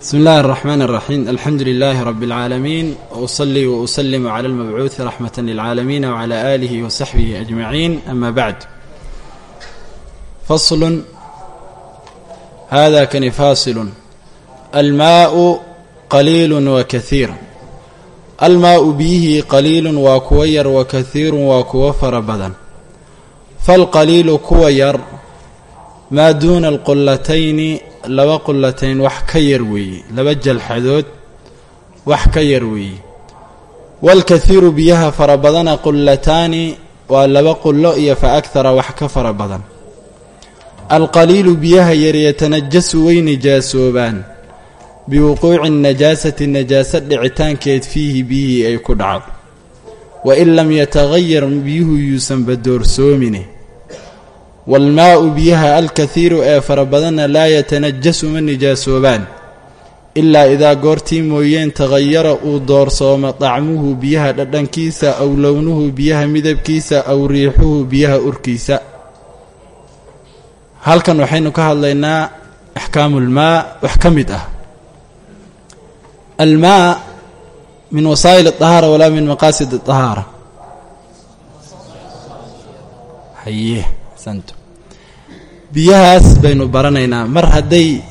bsmi اllahi الرحmn الرaxيm alxamdu لlh rb العaalamiin وأصlي وأsلm عlى اlmabcuuثi raxmaة للcaalamiin وعlى آlih وsaxbih أجmaعin ama bعd fasl hada kani fasil almaءu qaliil وkaثiir almaau biyihii qaliilu waa kuwa yar wakahiiru waa kuwa fara badan falqaliilu kuwa yar maa duuna alqullatayni laba qullatayn wax ka yar weeye laba jalxadood wax ka yar weeye waalkahiiru biyaha fara badana qullataani waa laba qullo iyo fa akhara wax ka fara badan. Alqaliilu biyaha yar yatanajasu way nijaasoobaan biwuquuci najaasati najaasa dhicitaankeed fiihi biyihii ay ku dhacdo wa in lam yatagayar biyuhu yuusan baddoorsoomine walmaau biyaha alkahiiru ee fara badana laa yatanajasu ma nijaasoobaan ilaa idaa goortii mooyeen takhayara uu doorsooma dacmuhu biyaha dhadhankiisa aw lownuhu biyaha midabkiisa aw riixuhu biyaha urkiisa halkan waxaynu ka hadlaynaa axkaamulmaa wax ka mid ah almaa min wasaa'il adahaara walaa min maqaasid aahaara haye santo biyahaas baynu baranaynaa. Mar hadday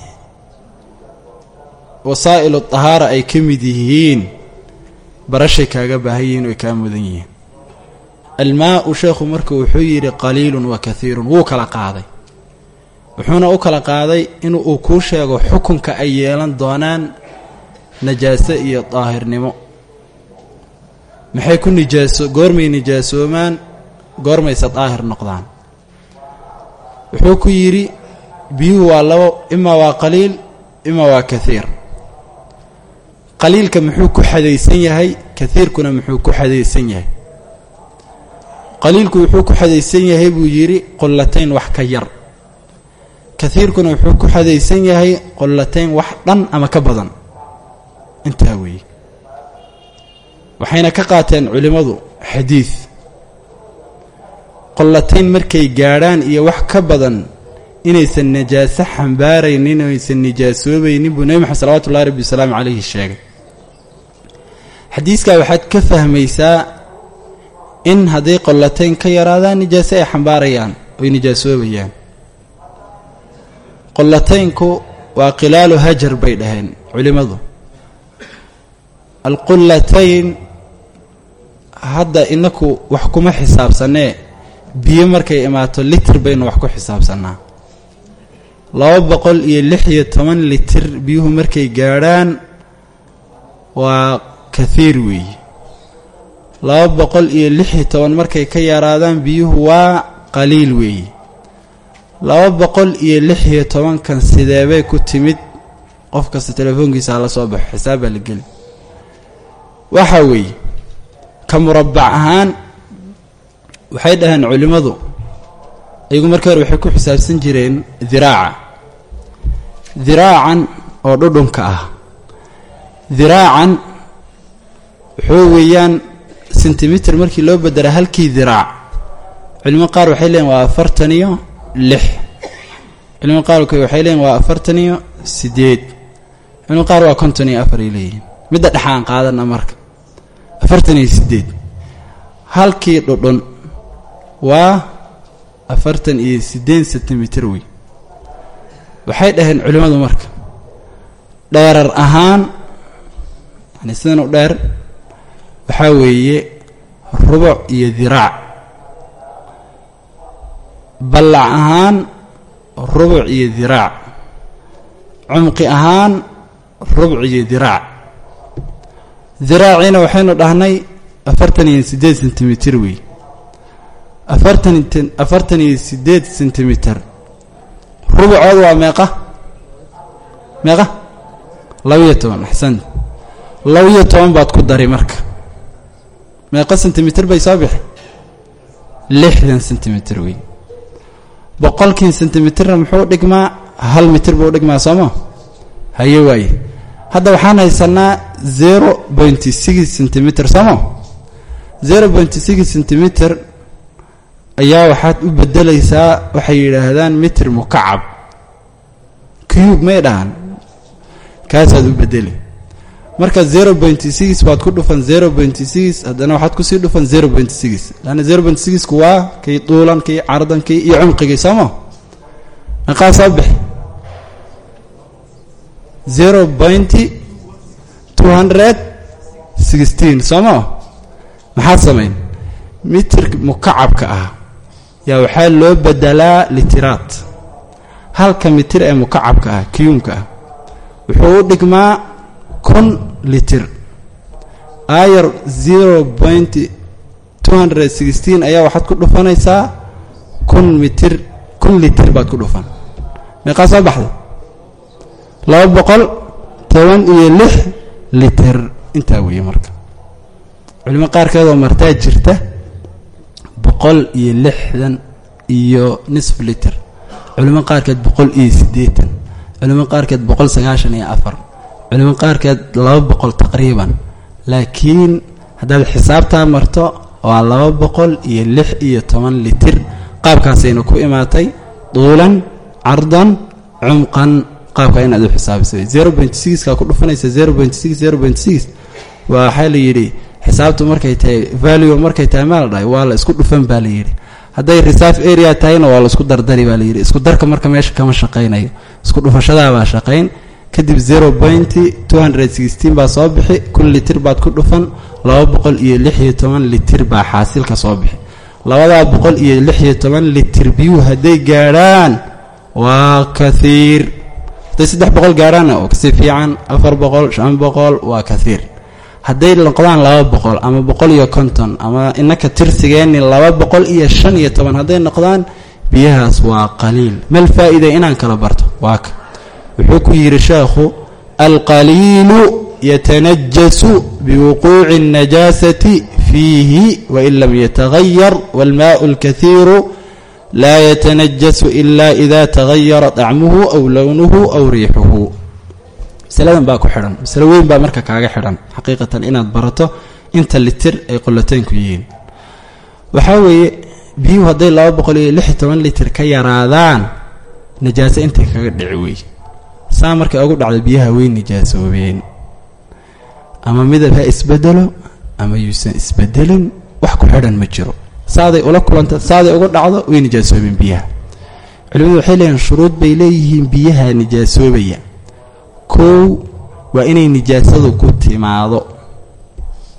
wasaa'ilu طahaara ay ka mid yihiin barashay kaaga baahan yihiin oy kaa mudan yihiin. Almaau sheekhu marka wuxuu yidhi qaliilun wa kahiirun wuu kala qaaday. Wuxuuna u kala qaaday in uu kuu sheego xukunka ay yeelan doonaan najaaso iyo daahirnimo. Maxay ku nijaaso goormay nijaasoomaan goormayse daahir noqdaan wuxuu ku yidhi biyuhu waa labo imaa waa qaliil imaa waa kahiir qaliilka muxuu ku xadaysan yahay kahiirkuna muxuu ku xadaysan yahay. Qaliilku wuxuu ku xadaysan yahay buu yidhi qullatayn wax ka yar. Kahiirkuna wuxuu ku xadaysan yahay qullatayn wax dhan ama ka badan. Intaa weeye. Waxayna ka qaateen culimmadu xadiid qollatayn markay gaadhaan iyo wax ka badan inaysan najaaso xambaaraynin aysan nijaasoobaynin buu nebi maxamed salawatu ullahi rabbi wasalaamu calayhi sheegay. Xadiiskaa waxaad ka fahmaysaa in hadday qollatayn ka yaraadaan nijaaso ay xambaarayaan oy nijaasoobayaan qollataynku waa qilaalu hajar bay dhaheen culimmadu alqullatayn hadda inaku wax kuma xisaabsanee biyo markay imaato litir baynu wax ku xisaabsannaa laba boqol iyo lix iyo toban litir biyuhu markay gaadhaan waa kahiir weeye laba boqol iyo lix iyo toban markay ka yaraadaan biyuhu waa qaliil weeye laba boqol iyo lix iyo tobankan sideebay ku timid? Qof kasta telefoonkiisa hala soo baxo xisaab baa la geli waxaa weeye ka murabbac ahaan waxay dhaheen culimmadu iyagu markii hore waxay ku xisaabsan jireen diraaca. Diraacan oo dhudhunka ah. Diraacan wuxuu weeyaan sentimitir markii loo bedera halkii diraac. Culimo qaar waxay leeyiin waa afartan iyo lix. Culimo qaar waxay leeyiin waa afartan iyo siddeed. Culimo qaar waa konton iyo afar ay leeyihiin. Midda dhexaan qaadana marka. Afartan iyo siddeed. Halkii dhudhun waa afartan iyo siddeed sentimitir wey. Waxay dhaheen culimmadu marka dheerar ahaan yani sidan u dheer waxaa weeye rubuc iyo diraac ballac ahaan rubuc iyo diraac cumqi ahaan rubuc iyo diraac diraaciina waxaynu dhahnay afartan iyo siddeed sentimitir wey afartan iyo siddeed sentimitir rubucooda waa meeqa? Meeqa? Labaiyo toban axsan labaiyo toban baad ku dari marka. Meeqa sentimitir bay soo bixi? Lixdan sentimitir wey. Boqolkii sentimitirna muxuu dhigmaa? Hal mitir buu dhigmaa sooma haye waaye. Hadda waxaan haysanaa zero pointy six centimeter sooma zero pointy six centimeter ayaa waxaad u bedelaysaa waxay yidhaahdaan mitir mukacab. Cube may dhahan kaasaad u bedeli marka zero pointy six baad ku dhufan zero pointy six haddana waxaad ku sii dhufan zero pointy six. Lanna zero pointy sixku waa kii duulan kii cardan kii iyo cumqigii sooma maqaa soo bixi. Zero pointy two hundred sixteen sooma maxaad samayn? Mitir mukacabka ah yaa waxaa loo bedelaa litiraat halka mitir ee mukacabka ah kiyuumka ah wuxuu u dhigmaa kun litir. Ayar zero pointy two hundred sixteen ayaa waxaad ku dhufanaysaa kun mitir kun litir baad ku dhufan. Meeqaa soo baxda laba boqol toban iyo lix litir. Intaa weeye marka. Culimo qaarkeedoo martaa jirta boqol iyo lixdan iyo nisf liter culimo qaarkeed boqol iyo siddeetan. Culimo qaarkeed boqol sagaashan iyo afar. Culimo qaarkeed laba boqol taqriiban. Laakiin haddaad xisaabtaa marto waa laba boqol iyo lix iyo toban litir. Qaabkaasayna ku imaatay duulan cardan cumqan. Qaabka inaad u xisaabisay zero point sixka ku dhufanaysa zero point six zero point six. Waxaa la yidhi xisaabtu markay tahay value markay tahay maa la waa la isku dhufan baa la yidhi. Hadday reserve area tahayna waa la isku dardari baa la yidhi. Isku darka marka meesha kama shaqaynayo. Isku dhufashadaabaa shaqayn. Kadib zero pointy two hundred sixteen baa soo bixi. Kun litir baad ku dhufan. Laba boqol iyo lix iyo toban litir baa xaasilka soo bixi. Labadaa boqol iyo lix iyo toban litir biyuhu hadday gaadhaan waa kathiir hadday saddex boqol gaadhaanna oo ka sii fiican. Afar boqol shan boqol waa kathiir hadday noqdaan laba boqol ama boqol iyo konton ama inaka tirsigeenni laba boqol iyo shan iyo toban hadday noqdaan biyahaas waa qaliil mal faa-ida inaan kala barto waa ka wuxuu ku yidhi sheekhu alqaliilu yatanajasu biwuquuci الnajaasati fiihi wain lam yatagayar wاlmaءu اlkahiiru laa yatanajasu ila ida tagayara dacmuhu aw lownuhu aw riixuhu masaladan baa ku xidhan masalo weyn baa marka kaaga xidhan xaqiiqatan inaad barato inta litir ay qolotaynku yihiin. Waxaa weeye biyuhu hadday laba boqol iyo lix toban litir ka yaraadaan najaaso intay kaga dhici weeye. Saa markay ugu dhacdo biyaha way nijaasoobeen ama midab ha isbedelo ama yuusan isbedelin wax ku xidhan ma jiro. Saaday ula kulanta saaday ugu dhacdo way nijaasoobeen biyaha. Culimadu waxay leeyihiin shuruud bay leeyihiin biyaha nijaasoobaya kow waa inay nijaasadu ku timaado.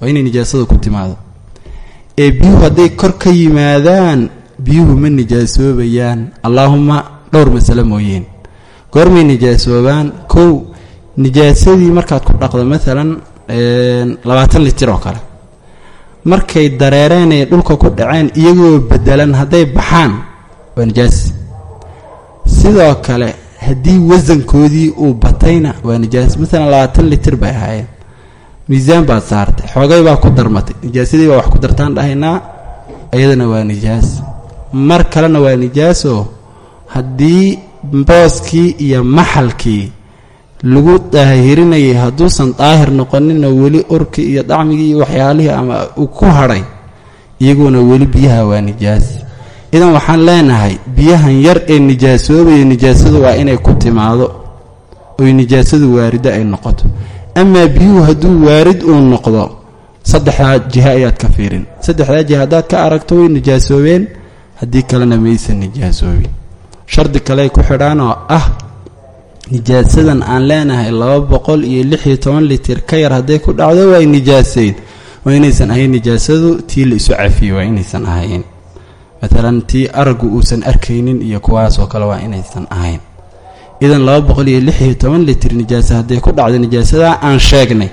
Waa inay nijaasadu ku timaado. Ee biyuhu hadday kor ka yimaadaan biyuhu ma nijaasoobayaan allaahuma dhowr masale mooyeen. Goormay nijaasoobaan kow nijaasadii markaad ku dhaqdo maalan labaatan litir oo kale. Markay dareereen ee dhulka ku dhaceen iyagoo bedelan hadday baxaan waa nijaas. Sidoo kale haddii wasankoodii uu batayna waa nijaas maalan labaatan litir bay ahaayeen. Miisaan baad saartay. Xoogay baa ku darmatay. Nijaasadii baa wax ku dartaan dhahaynaa iyadana waa nijaas. Mar kalena waa nijaasoo haddii booskii iyo maxalkii lagu daahirinayay hadduusan daahir noqonina weli orkii iyo dacmigii iyo waxyaalihii ama ku hadhay iyaguna weli biyaha waa nijaas idan waxaan leenahay biyahan yar ee nijaasoobaya nijaasadu waa inay ku timaado oy nijaasadu waarida ay noqoto. Amaa biyuhu hadduu waarid uu noqdo saddexdaa jiha ayaad ka fiirin. Saddexdaa jiha haddaad ka aragto way nijaasoobeen haddii kalena maysan nijaasoobin shardi kaley ku xidhaan oo ah nijaasadan aan leenahay laba boqol iyo lix iyo toban litir ka yar hadday ku dhacdo waa nijaasayn waa inaysan ahayn nijaasadu tii la isu cafiyey waa inaysan ahayn maalan tii araggu uusan arkaynin iyo kuwaasoo kale waa inaysan ahayn. Idan laba boqol iyo lix iyo toban litir nijaasa hadday ku dhacdo nijaasadaa aan sheegnay.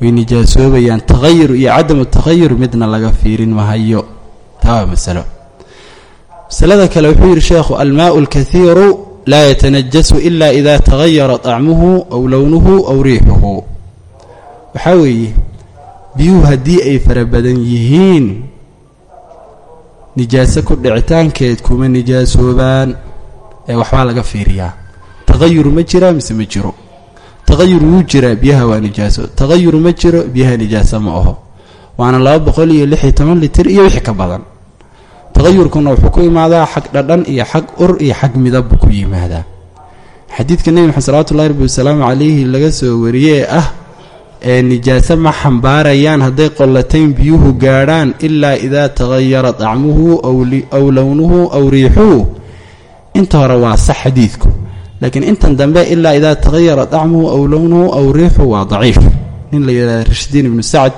Way nijaasoobayaan takhayur iyo cadamu takhayur midna laga fiirin mahayo taa waa masalo. Masalada kale wuxuu yidhi sheekhu almaau alkahiiru laa yatanajasu ila ida tagayara طacmuhu aw lownuhu aw riixuhu waxaa weeye biyuhu haddii ay fara badan yihiin nijaaso ku dhicitaankeed kuma nijaasoobaan ee waxbaa laga fiiriyaa. Taqayur ma jiraa mise ma jiro? Taqayur wuu jiraa biyaha waa nijaaso. Taqayur ma jiro biyaha nijaaso ma aho waana laba boqol iyo lix iyo toban litir iyo wixii ka badan. Taqayurkuna wuxuu ku imaadaa xag dhadhan iyo xag ur iyo xag midab buu ku yimaadaa. Xadiidka nebi maxamed salawatu ullahi rabbi wasalaamu calayhi laga soo wariyee ah ee nijaaso ma xambaarayaan hadday qollatayn biyuhu gaadhaan ilaa idaa tagayara dacmuhu aw lownuhu aw riixuhu. Inta hore waa sax xadiidku laakiin intan dambe ilaa idaa tagayara dacmuhu aw lownuhu aw riixuhu waa daciif. Nin la yidhahda rashdiin ibnu sacd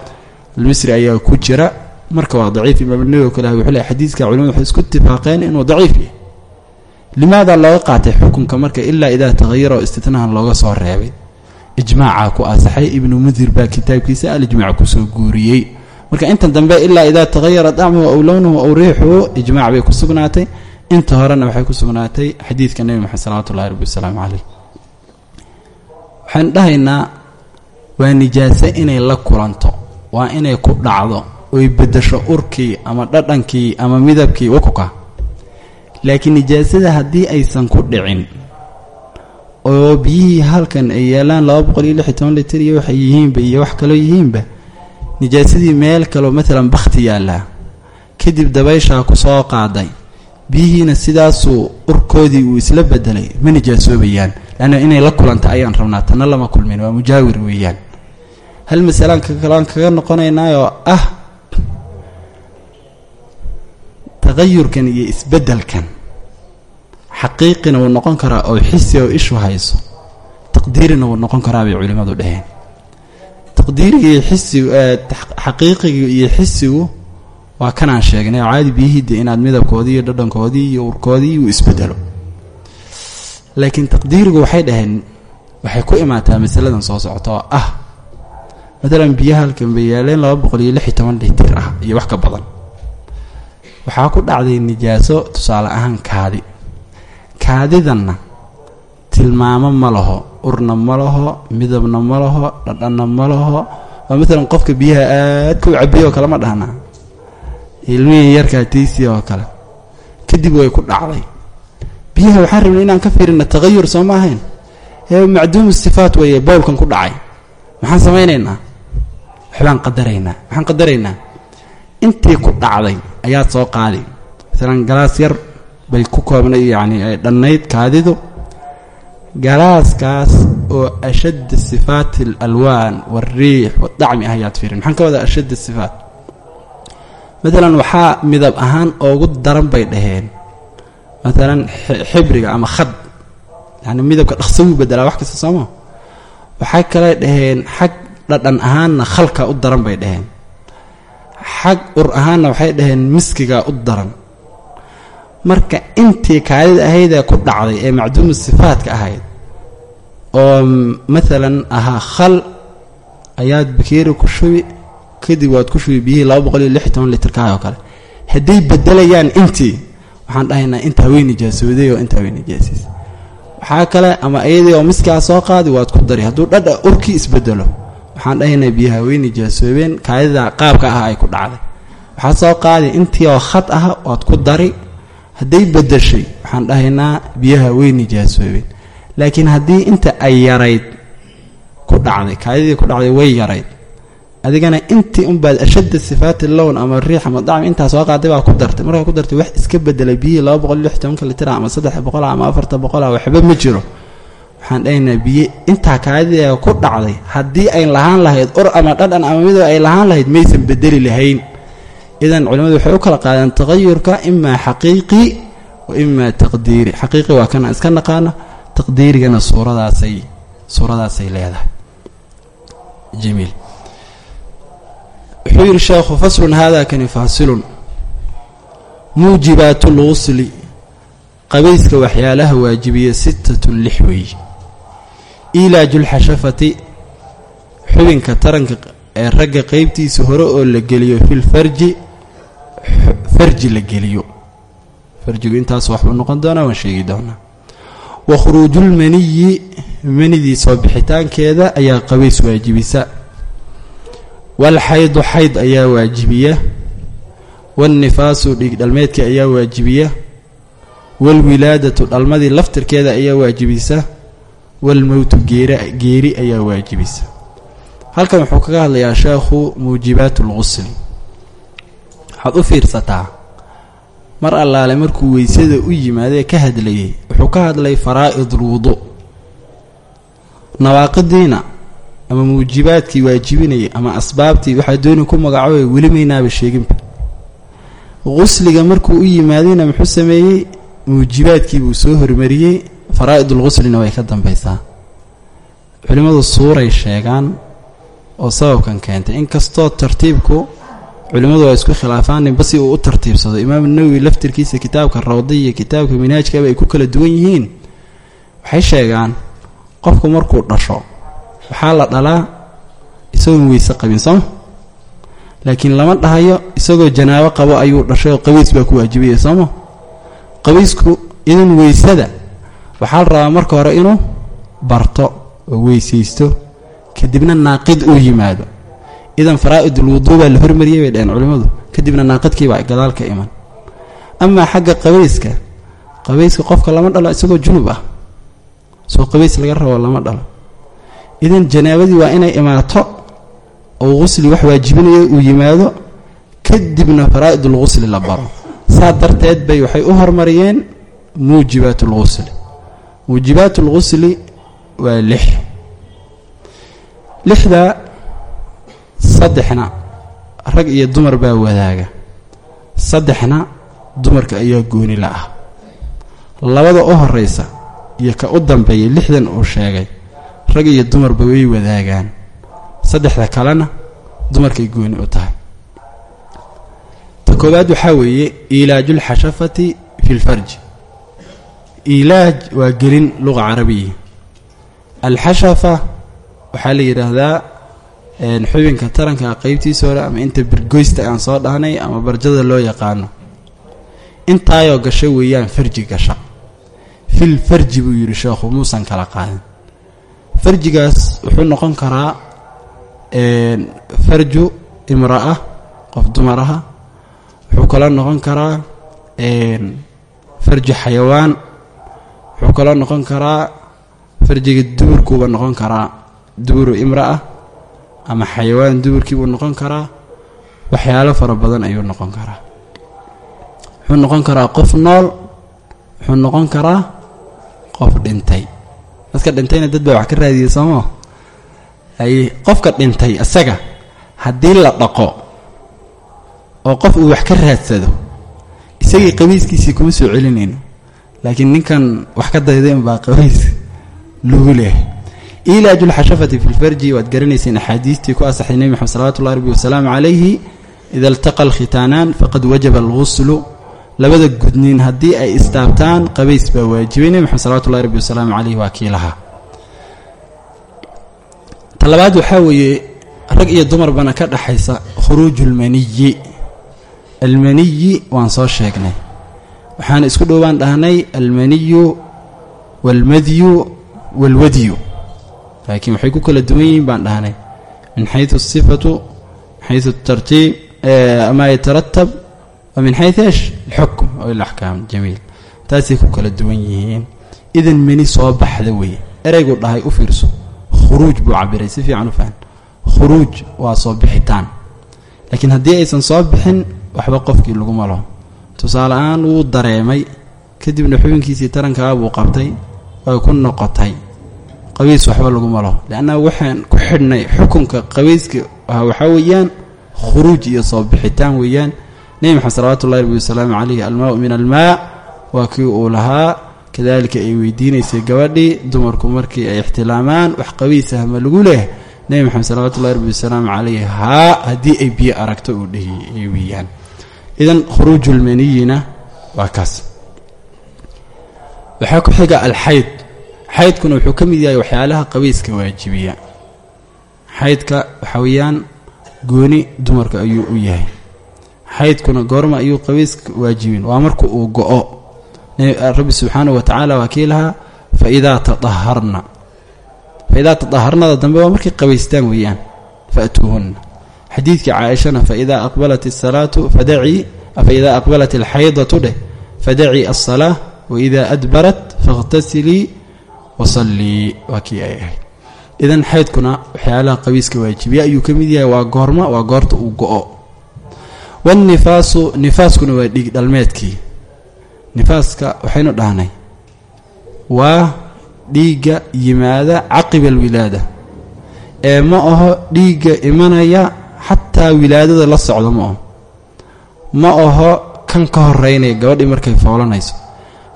almisri ayaa ku jira marka waa daciif. Imaam nawowi kale wuxuu leey xadiidka culimadu waxay isku itifaaqeen inuu daciif yahay. Limaada looga qaatay xukunka marka ilaa idaa tagayara oo istitnahan looga soo reebay ijmaaca ku asaxay ibnu mundir baa kitaabkiisa alijmaac ku soo guuriyey. Marka intan dambe ilaa idaa tagayara dacmuhu aw lownuhu aw riixuhu ijmaac bay ku sugnaatay. Inta horena waxay ku sugnaatay xadiidka nebi maxamed salawatu ullahi rabbi wasalaamu caleyh waxaynu dhahaynaa waa nijaase inay la kulanto waa inay ku dhacdo oy beddesho urkii ama dhadhankii ama midabkii ukuka laakiin nijaasada haddii aysan ku dhicin oo biyihii halkan ay yeelaan laba boqol iyo lix iyo toban litir iyo waxay yihiinba iyo wax kaloo yihiinba nijaasadii meel kaloo maalan bakhti yaallaa. Kadib dabayshaa ku soo qaaday. Biyihiina sidaasuu urkoodii uu isla bedelay ma nijaasoobayaan leanna inay la kulanta ayaan rabnaa tanna lama kulmin waa mujaawir weeyaan. Hal masalaan kalaan kaga noqonaynaayoo ah taqayurkan iyo isbeddelkan xaqiiqina wuu noqon karaa oo xisi oo ishu hayso. Taqdiirina wuu noqon karaa bay culimmadu dhaheen. Taqdiiriga iyo xisigu xaqiiqiga iyo xisigu waa kanaan sheegnay oo caadi biyihii inaad midabkoodii iyo dhadhankoodii iyo urkoodii uu isbedelo. Laakiin taqdiirigu waxay dhaheen waxay ku imaataa masaladan soo socota oo ah matalan biyaha halkan bay yaaleen laba boqol iyo lix iyo toban litir ah iyo wax ka badan. Waxaa ku dhacday nijaaso tusaale ahaan kaadi kaadidanna tilmaamo ma laho urna ma laho midabna ma laho dhadhanna ma laho. Waa maalan qofka biyaha aadka u cabiyo oo kale ma dhahnaa ilmihii yarkaa taysiya oo kale. Kadib way ku dhacday. Biyaha waxaan rabnay inaan ka fiirina taqayur soo ma ahayn. Ee macduumu sifaat weeye bowlkan ku dhacay. Maxaan samaynaynaa. Waxbaan qadaraynaa. Waxaan qadaraynaa. Intii ku dhacday ayaad soo qaadi. Maalan galaas yar bay ku koobnay yacni ay dhannayd kaadidu. Galaaskaas oo ashadda sifaati alalwaan waalriix waadacmi ah ayaad fiirin. Maxaan ka wadaa ashadda sifaat? Maalan waxaa midab ahaan oogu daran bay dhaheen. Maalan xibriga ama khad. Yacni midabka dhaqso wuu bedelaa wax kasta sooma waxay kale dhaheen xag dhadhan ahaanna khalka u daran bay dhaheen. Xag ur ahaanna waxay dhaheen miskiga u daran marka intii kaadida ahaydee ku dhacday ee macduumu sifaadka ahayd oo maalan ahaa khal ayaad bakeeri ku shubi kadib waad ku shubi biyihii laba boqol iyo lix toban litirkaah oo kale. Hadday bedelayaan intii waxaan dhahaynaa intaa wey nijaasooday oo intaa wey nijaasiis waxaa kale ama iyadii oo miskigaa soo qaadi waad ku dari hadduu dhadha urkii isbedelo waxaan dhahaynaa biyaha way nijaasoobeen kaadida qaabka ah ay ku dhacday. Waxaa soo qaadi intii oo khad ah waad ku dari hadday bedeshay waxaan dhahaynaa biyaha way nijaasoobeen laakiin haddii inta ay yarayd ku dhacday kaadidii ku dhacday way yarayd. Adigana intii unbaad ashadda sifaati lown ama riix ama dacmi intaa soo qaaday baa ku dartay. Markaa ku dartay wax iska bedelay biyihii laba boqol lix tobanka litira ama saddex boqola ama afarta boqola waxba ma jiro. Waxaan dhahaynaa biyo intaa kaadideega ku dhacday haddii ay lahaan lahayd ur ama dhadhan ama midoo ay lahaan lahayd maysan bedeli lahayn idan culimmadu waxay u kala qaadeen taqayurka imaa xaqiiqi wa imaa taqdiiri. Xaqiiqi waa kana iska naqaano taqdiirigana suuradaasay suuradaasay leedahay. Jamiil. Wuxuu yidhi sheekhu faslun hada kani faasilun. Muujibaat lgusli qabayska waxyaalaha waajibiya sittatun lix weeye ilaajulxashafati xubinka taranka ee ragga qeybtiisa hore oo la geliyo filfarji farji la geliyo. Farjigu intaas waxbuu noqon doonaa waan sheegi doonaa. Wa khuruujulmaniyi manidii soo bixitaankeeda ayaa qabays waajibisa. Walxaydu xayd ayaa waajibiya. Waalnifaasu dhiig dhalmeedka ayaa waajibiya. Waalwilaadatu dhalmadii laftirkeeda ayaa waajibisa. Waalmowtu geeri ayaa waajibisa. Halkan wuxuu kaga hadlayaa sheekhu muujibaat lqusli waxaad u fiirsataa. Mar allaale markuu weysada u yimaadee ka hadlayay wuxuu ka hadlay faraa'id lwudu nawaaqidiina ama muujibaadkii waajibinayay ama asbaabtii waxaa dooni ku magacoobay weli maynaaba sheeginba qusliga markuu u yimaadayna muxuu sameeyey? Muujibaadkii buu soo hormariyey. Faraa'idul guslina way ka dambaysaa. Culimmadu suuray sheegaan oo sababkan keentay. Inkastoo tartiibku culimmadu waa isku khilaafaan ninba si uu u tartiibsado. Imaamu nawowi laftirkiisa kitaabka rawdi iyo kitaabka minhaajkaba ay ku kala duwan yihiin. Waxay sheegaan qofku markuu dhasho waxaa la dhalaa isagoon weyse qabin sooma laakiin lama dhahayo isagoo janaabo qabo ayuu dhashay oo qabays baa ku waajibaya sooma qabaysku idan weysada waxaa la rabaa marka hore inuu barto oo weysaysto kadibna naaqid uu yimaado idan faraa'idul wuduu baa la hormariyay bay dhaheen culimmadu. Kadibna naaqidkiibaa gadaal ka iman. Amaa xagga qabayska qabayska qofka lama dhalo isagoo junub ah. Soo qabays laga rabo lama dhalo. Idan janaabadii waa inay imaato oo qusli wax waajibinayo uu yimaado kadibna faraa'idul qusli la baro. Saa darteed bay waxay u hormariyeen muujibaat lqusli muujibaat lqusli waa lix. Lixda saddexna rag iyo dumar baa wadaaga. Saddexna dumarka ayaa gooni la ah. Labada u horeysa iyo ka u dambeeya lixdan uu sheegay rag iyo dumarba way wadaagaan. Saddexda kalena dumarkay gooni u tahay. Ta koowaad waxaa weeye ilaajulxashafati fi lfarji ilaaj waa gelin luqa carabiya. Alxashafa waxaa la yidhaahdaa xubinka taranka qeybtiisa hore ama inta birgoysta aan soo dhahnay ama barjada loo yaqaano. Intaayoo gasha weeyaan farji gasha. Fil farji buu yidhi sheekhu muusan kala qaadin farjigaas wuxuu noqon karaa farju imra'a qof dumaraha. Wuxuu kaloo noqon karaa farji xayawaan. Wuxuu kaloo noqon karaa farjiga duburkuuba noqon karaa duburu imra'a ama xayawaan duburkiibuu noqon karaa waxyaalo fara badan ayuu noqon karaa. Wuxuu noqon karaa qof nool wuxuu noqon karaa qof dhintay. Dadka dhintayna dad baa wax ka raadiyey soomaa ay qofka dhintay isaga haddii la dhaqo oo qof uu wax ka raadsado isagii qabiiskiisii kuma soo celinayno laakiin ninkan wax ka daydayn baa qabiis lagu leehay ilaaju lxashafati fi lfarji waad garanayseen axaadiistii ku asaxay nebi maxamed salawatullahi rabbi wasalaamu calayhi ida altaqa alkhitaanaan faqad wajaba alguslu labada gudniin haddii ay istaabtaan qabays baa waajibay nebi maxamed salawatullahi rabbi wasalaamu calayhi waa kii lahaa ta labaad waxaa weeye rag iyo dumarbana ka dhaxaysa khuruuju lmaniyi almaniyi waan soo sheegnay waxaan isku dhowaan dhahnay almaniyu waalmadyu waalwadyu laakiin waxay ku kala duwan yihiin baan dhahnay. min xayu asifatu min xayu atartiib maa yataratab wa min xayu esh alxukm aw ilaxkaam jamiil. Taasay ku kala duwan yihiin. Idan mani soo baxda weeye. Ereygu dhahay u fiirso. Khuruuj buu cabiray si fiican u fahan. Khuruuj waa soo bixitaan. Laakiin haddii aysan soo bixin waxba qofkii laguma laho tusaale ahaan wuu dareemay. Kadibna xubinkiisii tarankaa buu qabtay way ku noqotay qabiis waxba laguma laho leanna waxaan ku xidhnay xukunka qabiiska waxaa weeyaan khuruuj iyo soo bixitaan weeyaan. Nebi maxamed salawatullahi rabbi wasalaamu calayhi almaau min almaa waa kii uu lahaa. Kadalika ay weydiinaysay gabadhii dumarku markii ay ixtilaamaan wax qabiisah ma lagu leh. Nebi maxamed salawatullahi rabbi wasalaamu calayhi haa haddii ay biyo aragto uu dhehi weeyaan. Idan khuruujulmaniyina waa kaas. Waxaa ku xiga alxayd xaydkuna wuxuu ka mid yahay waxyaalaha qabiiska waajibiya. Xaydka waxaa weeyaan gooni dumarka ayuu u yahay. Xaydkuna goorma ayuu qabiiska waajibin. Waa marka uu go-o. Rabbi subxaanahu wa tacaala waa kii lahaa faidaa taaharna faidaa tadaharnada dambe waa markay qabaystaan weeyaan. Faatuuhunna xadiidkii caaishana faidaa aqbalat asalaatu fadacii. Faidaa aqbalat alxaydatu dheh fadacii alsalaa waidaa adbarat fakhtasilii wasallii waa kii ay ahayd. Idan xaydkuna waxyaalaha qabiiska waajibiya ayuu ka mid yahay waa goorma waa goorta uu go-o. Wannifaasu nifaaskuna waa dhiig dhalmeedkii. Nifaaska waxaynu dhahnay waa dhiigga yimaada caqiba alwilaada. Ee ma aho dhiigga imanaya xataa wilaadada la socdo ma aho ma aho kan ka horeynaya gabadhii markay foolanayso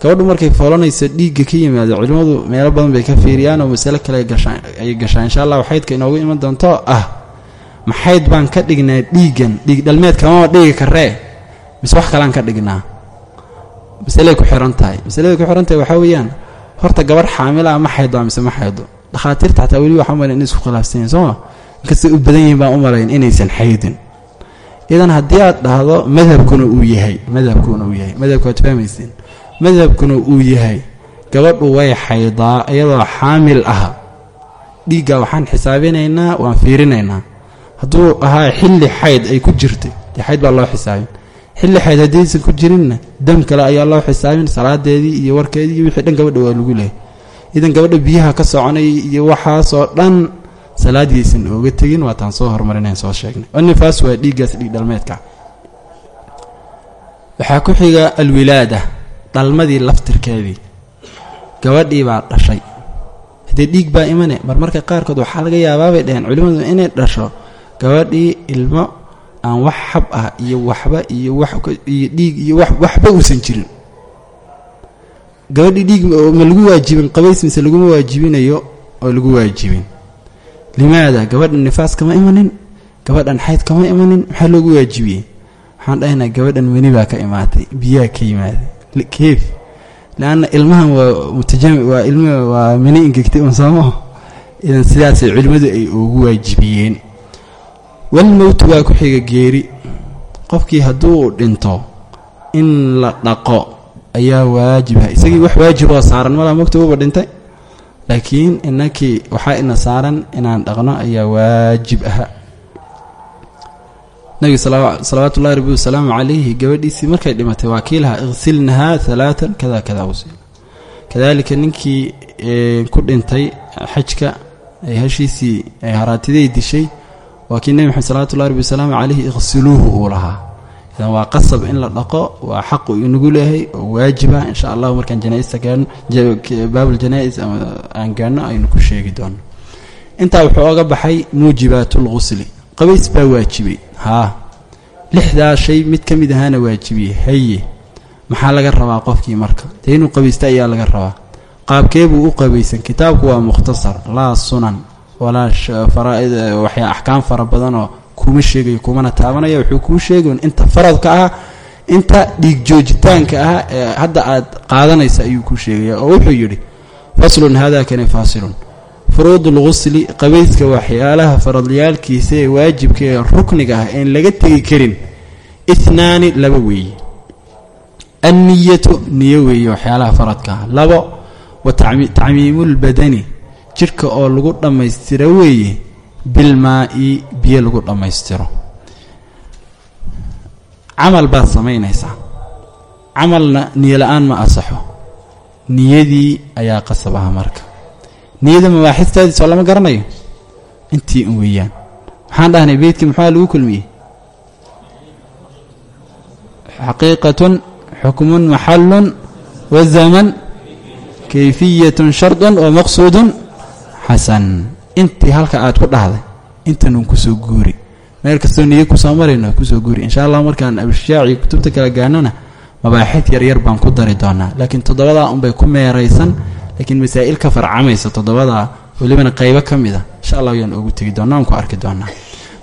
gabadhu markay foolanayso dhiigga ka yimaado culimmadu meelo badan bay ka fiiriyaan oo masale kale ay gashaan insha allah xaydka inoogu iman doonto ah maxayd baan ka dhignaa dhiiggan dhiig dhalmeed kamama dhigi karee mise wax kalean ka dhignaa? Masaley ku xiran tahay. Masaladay ku xiran tahay waxaa weeyaan horta gabarh xaamilaa ma xaydo mise ma xaydo. Dhakhaatiirta xataa weli waxaa umalayn inay isku khilaafsanyihin sooma inkastay u badan yihiin baan u malayn inaysan xaydin. Idan haddii aad dhahdo madhabkuna uu yahay madhabkuna uu yahay madhabka waad fahmayseen madhabkuna uu yahay. Gabadhu way xaydaa iyadoo xaamil ah dhiigga waxaan xisaabinaynaa waan fiirinaynaa. Hadduu ahaa xilli xayd ay ku jirtay. Dee xayd baa loo xisaabin. Xilli xayd haddaysan ku jirinna dam kale ayaa loo xisaabin salaadeedii iyo warkeedii iyo wixii dhan gabadha waa lagu leehay idan gabadha biyaha ka soconaya iyo waxaasoo dhan salaadiyaysan ooga tegin waataan soo horumarinayn soo sheegnay. Onifaas waa dhiiggaas dhiig dhalmeedka. Waxaa ku xiga alwilaada dhalmadii laftirkeedii. Gabadhii baa dhashay. Haddee dhiig baa imane marmarka qaarkood waxaa laga yaabaabay dhaheen culimmadu inay dhasho gabadhii ilmo aan wax xab ah iyo waxba iyo waxiyo dhiig iyo waxba uusan jirin. Gabadhii dhiig ma lagu waajibin qabays mise laguma waajibinayo oo lagu waajibin. Limaada gabadhan nifaas kama imanin gabadhan xayd kama imanin maxaa loogu waajibiyey? Waxaan dhahaynaa gabadhan meni baa ka imaatay biyaha ka yimaaday keef leanna ilmahan waa mutajami waa meni ingegtay un soomaho idan sidaasay culimmadu ay ugu waajibiyeen walmowtu waa ku xiga geeri qofkii hadduu dhinto in la dhaqo ayaa waajiba isagii wax waajib oo saaran malaa mogta uba dhintay laakiin inakii waxaa ina saaran inaan dhaqno ayaa waajib aha nabiga salawaatu ullahi rabbi wasalaamu calayhi gabadhiisii markay dhimatay waa kii lahaa iqsilnahaa alaatan kada kada usi kadalika ninkii ku dhintay xajka hashiisii ay haraatiday dishay waa kii nebi maxamed salawatullahi rabbi wasalaamu calayhi iqsiluuhu uu lahaa. Waa qasab in la dhaqo waa xaqu inagu leehay oo waajiba insha allahu markaan janaaista gaano baabul janaa-is aan gaano aynu ku sheegi doono intaa wuxuu oga baxay muujibaatulqusli qabays baa waajibay. Haa lixdaa shay mid ka mid ahaana waajibiyey. Haye maxaa laga rabaa qofkii marka? Dee inuu qabaysta ayaa laga rabaa. Qaabkeebuu u qabaysan. Kitaabku waa mukhtasar. Laa sunan. Walaa waxyaa axkaam fara badanoo kuma sheegayo kumana taabanaya wuxuu kuu sheegayn inta faradka ah inta dhiig joojitaanka ah ee hadda aad qaadanaysa ayuu kuu sheegaya oo wuxuu yidhi faslun hada kani faasilun furuud lgusli qabayska waxyaalaha faradyaalkiisa ee waajibka ee rukniga ah een laga tegi karin inaani laba weeye anniyatu niyo weeye waxyaalaha faradka ah. Labo wa tacmiimulbadani jidhka oo lagu dhammaystiro weeye bilmaa-i biyo lagu dhammaystiro. Camal baad samaynaysaa. Camalna niyo la'aan ma asaxo niyadii ayaa qasab ah marka niyada mabaaxisteedii soo lama garanayo. Intii un weeyaan. Maxaan dhahnay beydkii muxua lagu kulmiyey? Xaqiiqatun xukmun maxalun wazaman kayfiyatun shardun wa maqsuudun xasan. Intii halka aad ku dhahday intanun ku soo guuri. Meel kastoo niyo ku soo marayno ku soo guuri. Insha allah markaan abshaaci kutubta kala gaanona mabaaxid yaryar baan ku dari doonaa. Laakiin toddobadaa unbay ku meeraysan laakiin masaa'il ka farcamaysa toddobadaa welibana qaybo ka mid insha allah ayaan ugu tegi doonaa aan ku arki doonaa.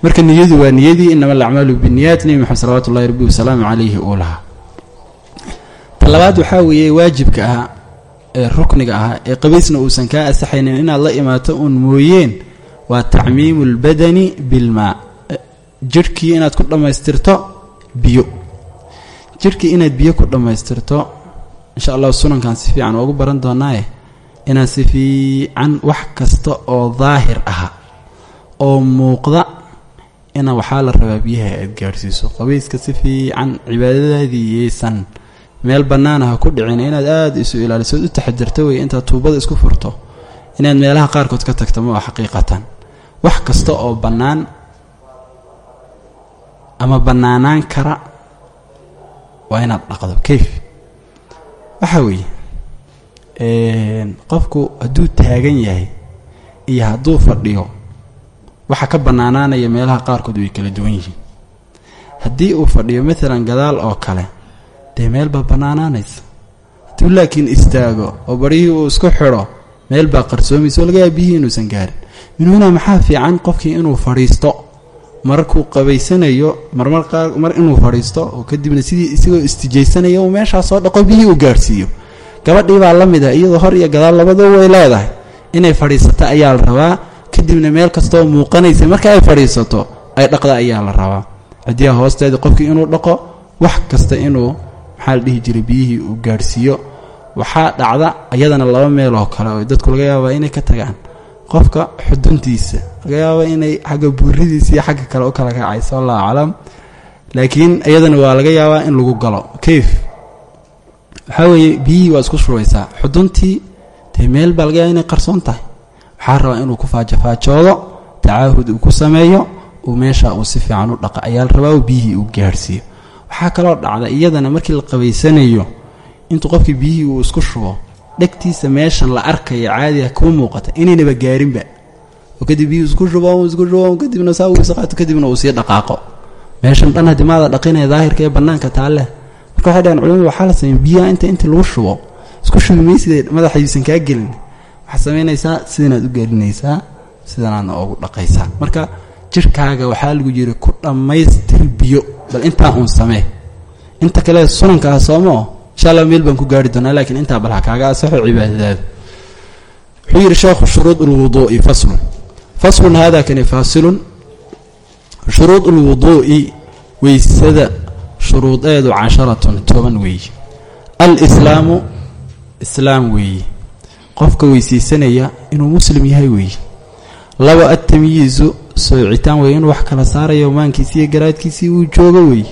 Marka niyadu waa niyadii inama alacmaalu biniyaat nebi maxamed salawatu ullahi rabbi wasalaamu calayhi uu lahaa. Ta labaad waxaa weeye waajibka ahaa ee rukniga ahaa ee qabaysna uusan kaa asaxaynin inaad la imaato uun mooyeen waa tacmiimu lbadani bilmaa. Jidhkii inaad ku dhammaystirto biyo. Jidhkii inaad biyo ku dhammaystirto insha allahu sunankan si fiican oogu baran doonaaye inaad si fiican wax kasta oo daahir aha oo muuqda ina waxaa la rabaa biyaha aad gaadhsiiso qabayska si fiican cibaadadaadii yaysan meel bannaana ha ku dhicin. Inaad aada isu ilaaliso. Od u taxadirto wey intaad tuubada isku furto. Inaad meelaha qaarkood ka tagto ma waa xaqiiqatan. Wax kasta oo bannaan ama bannaanaan kara waa inaad dhaqdo. Kayf. Waxaa weeye qofku hadduu taagan yahay iyo hadduu fadhiyo waxa ka bannaanaanaya meelaha qaarkood way kala duwan yihiin. Haddii uu fadhiyo maalan gadaal oo kale dee meel baa bannaanaanaysa hadduu laakiin istaago oo barihii uu isku xidho meel baa qarsoomaysa oo laga biyihii inuusan gaarin. Minuuna maxaa fiican qofkii inuu fadhiisto? Markuu qabaysanayo marmar qaar mar inuu fadhiisto oo kadibna sidii isagoo istijaysanaya uu meeshaa soo dhaqo biyihii uu gaarhsiiyo gabadhii baa la mid ah iyadoo hor iyo gadaal labadoo way leedahay. Inay fadhiisato ayaa la rabaa kadibna meel kastooo muuqanaysa marka ay fadhiisato ay dhaqda ayaa la rabaa. Cidiyaha hoosteeda qofkii inuu dhaqo wax kasta inuu maxaa la dhihi jiray biyihii uu gaadhsiiyo. Waxaa dhacda iyadana laba meel oo kale oo dadku laga yaabaa inay ka tagaan. Qofka xuduntiisa laga yaaba inay xagga buuridiisa iyo xagga kale u kala kacayso allahu aclam. Laakiin iyadana waa laga yaabaa in lagu galo. Kayf waxaa weeye biyihii waa isku shubaysaa xuduntii dee meel baa laga yaaba inay qarsoon tahay? Waxaa rabaa inuu ku faajofaajoodo tacaahud uu ku sameeyo uu meesha uu si fiican u dhaqa. Ayaa la rabaa biyihii uu gaadhsiiyo waxaa kaloo dhacda iyadana markii la qabaysanayo intuu qofkii biyihii uu isku shubo dhegtiisa meeshan la arkaya caadiga kuu muuqata. Inaynaba gaarinba. Oo kadib biyihii isku shubo isku shubo kadibna saa uu isa qaato kadibna uu sii dhaqaaqo. Meeshan dhan haddii maada dhaqinaya daahirka ee bannaanka taalle marka waxay dhahan culimadu waxaa la sameyn biyaha inta inta lagu shubo. Isku shubi maysida madaxayuusan kaa gelin. Waxaad samaynaysaa sidanaad u gelinaysaa sidanaadna oogu dhaqaysaa. Marka jirkaaga waxaa lagu yiri ku dhammaystir biyo bal intaa uun samee. Inta kale sunankaa soomoo insha allah meel baan ku gaari doonaa laakiin intaa bal ha kaaga asaxo cibaadadaada wuxuu yidhi sheekhu shuruud ulwuduu'i faslun faslun haadaa kani faasilun. Shuruud ulwuduu'i weysada shuruudeedu casharatun toban weeye alislaamu islaam weeye qofka weysaysanaya inuu muslim yahay weeye laba adtamyiizu soocitaan weeye inuu wax kala saarayo maankiisi iyo garaadkiisii uu joogo weeye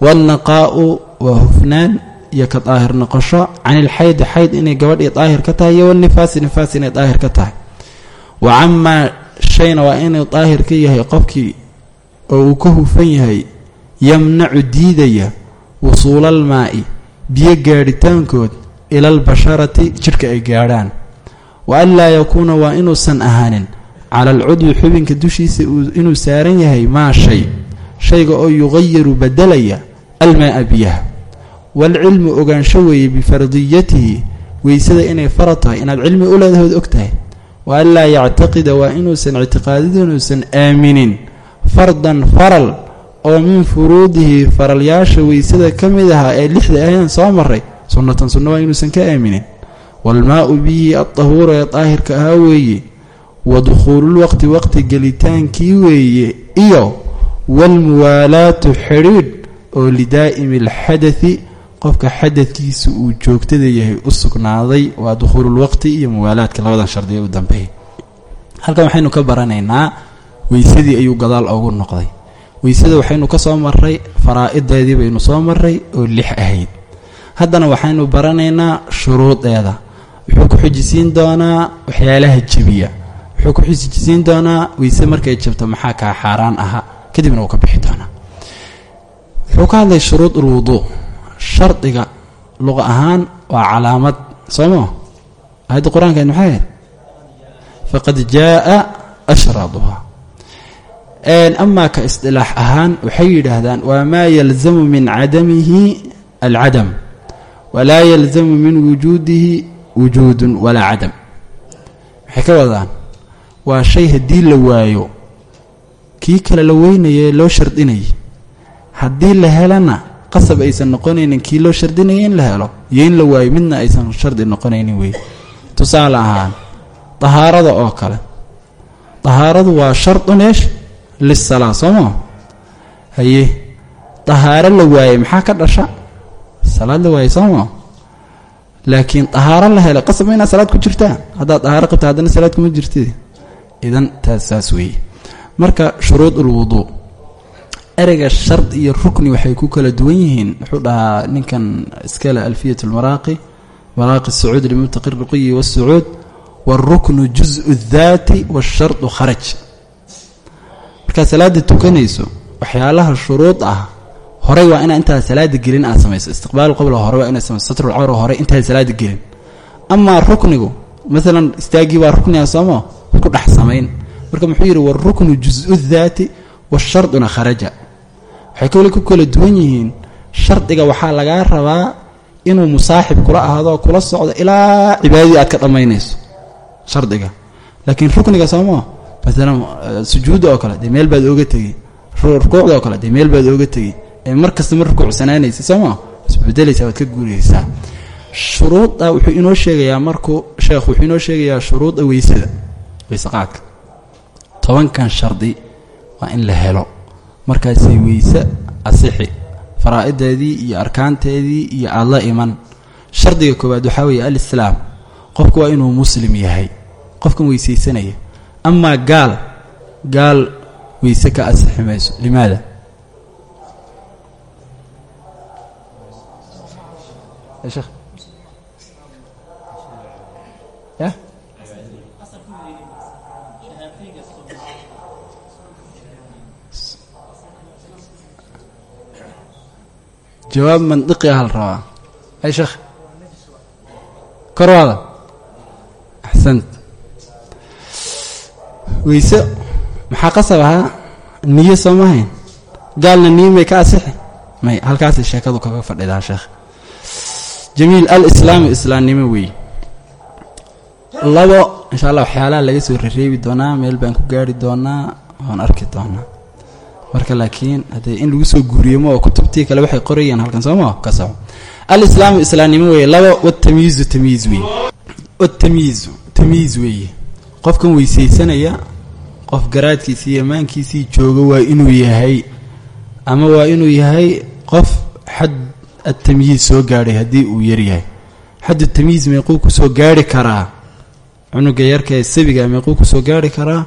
waalnaqaa'u waa hufnaan iyo ka daahir noqosho. Canilxaydi xayd inay gabadhii daahir ka tahay iyo walnifaasi nifaas inay daahir ka tahay. Wa camaa shayna waa inuu daahir ka yahay qofkii oo uu ka hufan yahay yamnacu diidaya wusuulalmaa'i biyo gaadhitaankood ila albasharati jidhka ay gaadhaan. Wa an laa yakuuna waa inuusan ahaanin cala alcudwi xubinka dushiisa inuu saaran yahay maa shay shayga oo yuqayiru bedelaya almaa'a biyaha. Waalcilmu ogaansho weeye bifardiyatihi weysada inay farad tahay inaad cilmi u leedahood og tahay. Wa an laa yactaqida waa inuusan ictiqaadid inuusan aaminin. Fardan faral oo min furuudihi faralyaasha weysada ka mid ahaa ee lixda ahayaan soo maray sunnatan sunna waa inuusan ka aaminin. Waalmaa'u bihi addahuura ee daahirka ahaa weeye wa dukhuululwaqti waqti gelitaankii weeye iyo waalmuwaalaatu xidhiidh oo lidaa'imi alxadati qofka xadadkiisa uu joogtada yahay u sugnaaday waa dukhuululwaqti iyo muwaalaadka labadan shardi ee u dambeeya halkan waxaynu ka baranaynaa weysadii ayuu gadaal ugu noqday weysada waxaynu ka soo maray faraa'ideedii baynu soo maray oo lix ahayd. Haddana waxaynu baranaynaa shuruudeeda. Wuxuu ku xijisiin doonaa waxyaalaha jebiya. Wuxuu ku xijisiin doonaa weyse markay jabto maxaa kaa xaaraan ahaa. Kadibna wuu ka bixi doonaa. Wuxuu ka hadlay shuruud ulwuduu shardiga luqa ahaan waa calaamad. Sooma aayadda qur'aankeed maxay ahayd? Faqad jaaa ashraaduha amaa ka isdilaax ahaan waxay yidhaahdaan waa maa yalzamu min cadamihi alcadam walaa yalzamu min wujuudihi wujuudun walaa cadam. Waxay ka waa shay haddii la waayo kii kale la weynaya ee loo shardinayay haddii la helana qasab aysan noqonaynin kii loo shardinaya in la helo. Iyo in la waayo midna aysan shardi noqonaynin wey. Tusaale ahaan dahaarada oo kale. Dahaaradu waa shardun eesh lisalaa sooma haye dahaaro la waayey maxaa ka dhasha salaad la waayey sooma laakiin dahaaro la helay qasab inaad salaad ku jirtaa haddaad dahaaro qabta haddana salaad kuma jirtid idan taas saas weeye marka shuruud ulwuduu ereyga shard iyo rukni waxay ku kala duwan yihiin wuxuu dhahaa ninkan iskale alfiyat lmaraaqi maraaqi sacuud limuntaqi ruqiyi wasucuud wاlruknu juزء الdaati wالshardu kharaj markaad salaada tukanayso waxyaalaha shuruud ah horey waa inaa intaad salaada gelin aad samayso. Istiqbaalu qabla hore waa inaad samayso. Satrulcawra hore intaad salaada gelin. Amaa ruknigu maalan istaagii waa rukniga sooma ku dhex samayn. Marka muxuu yidhi waruknu juzu daati washarduna kharaja. Waxay kole ku kala duwan yihiin shardiga waxaa lagaa rabaa inuu musaaxib kula ahaado kula socdo ilaa cibaadadii aad ka dhammaynayso shardiga. Laakiin rukniga sooma maalan sujuudda oo kale dee meel baad ooga tegey rukuucda oo kale dee meel baad ooga tegey ee mar kasta rukuucsanaanaysa sooma isbedelaysaa waad ka guuraysaa shuruudda wuxuu inoo sheegayaa markuu sheekh wuxuu inoo sheegayaa shuruudda weysada weyse qaadka. Tobankan shardi waa in la helo. Markaasay weyse asixi faraa'ideedii iyo arkaanteedii iyo aada la iman. Shardiga koowaad waxaa weeye alislaam. Qofku waa inuu muslim yahay. Qofkan weysaysanaya amaa gaal gaal weyse ka asixi mayso limaada jawaab mandiqi ah la rabaa ay sheekh korwaada axsant weyse maxaa qasab ahaa? Niyo soo mahayn gaalna niyo may ka asixi? May halkaasay sheekadu kaga fadhidaa sheekh. Jamiil alislaamu islaamnimo weeye labo insha allah waxyaalaha laga soo rereebi doonaa meel baan ku gaari doonaa waan arki doonaa. Marka laakiin haddee in lagu soo guuriyo oo kutubtii kale waxay qorayeen halkan sooma ka soco alislaamu islaamnimo weeye labo watamyiizu tamyiiz weeye watamyiizu tamyiiz weeye qofkan weysaysanaya qof garaadkiisii iyo maankiisii jooga waa inuu yahay ama waa inuu yahay qof xad atamyiiz soo gaadhay haddii uu yaryahay xaddu tamyiiz meequu ku soo gaari karaa? Cunuga yarka ee sabiga meequu ku soo gaari karaa?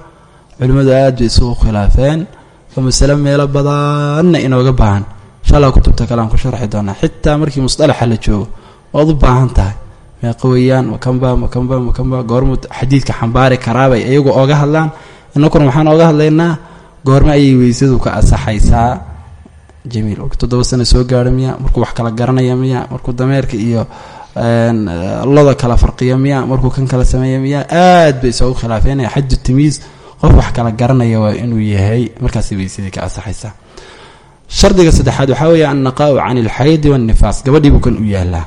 Culimmadu aad bay isugu khilaafeen. Oo masale meelo badanna inooga baahan. Insha allah kutubta kale aan ku sharxi doonaa. Xitaa markii musطalaxa la joogo waad u baahan tahay. Meeqa weeyaan makanba makanba makanba goormuu xadiidka xambaari karaabay iyagu ooga hadlaan inakuna waxaan ooga hadlaynaa goorme ayay weysadu ka asaxaysaa jamiil toddoba sano soo gaaro miya markuu wax kala garanaya miya markuu dameerka iyo loda kala farqiya miya markuu kan kala sameeya miya aad bay isoogu khilaafeenaya. Xaddu tamyiiz qof wax kala garanaya waa inuu yahay. Markaasay weysadii ka asaxaysaa shardiga saddexaad waxaa weeye annaqaa'u can ilxaydi waannifaas gabadhii buu kan u yaalaa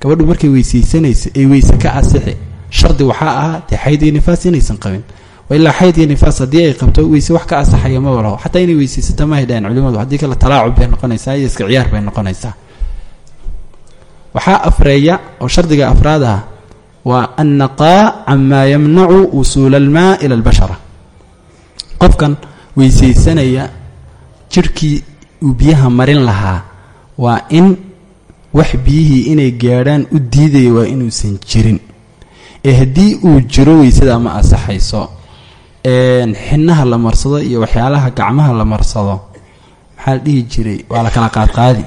gabadhu markay weysaysanaysa ay weyse ka asixi shardi waxaa ahaa dee xayd nifaas inaysan qabin ilaa xayd iyo nifaas haddii ay qabto weyse wax ka asaxaya ma walaho xataa inay weysaysato ma haydhaen culimadu haddii kale talaacub bay noqonaysaa iyo iska ciyaar bay noqonaysaa. Waxaa afreeya oo shardiga afraad ah waa annaqaa camaa yamnacu wusuula almaa ila albashara. Qofkan weysaysanaya jirhkii uu biyaha marin lahaa waa in wax biyihii inay gaadhaan u diidaya waa inuusan jirin. Ee haddii uu jiro weysada ma asaxayso xinaha la marsado iyo waxyaalaha gacmaha la marsado. Maxaa dhihi jiray? Waa la kala qaadqaadi.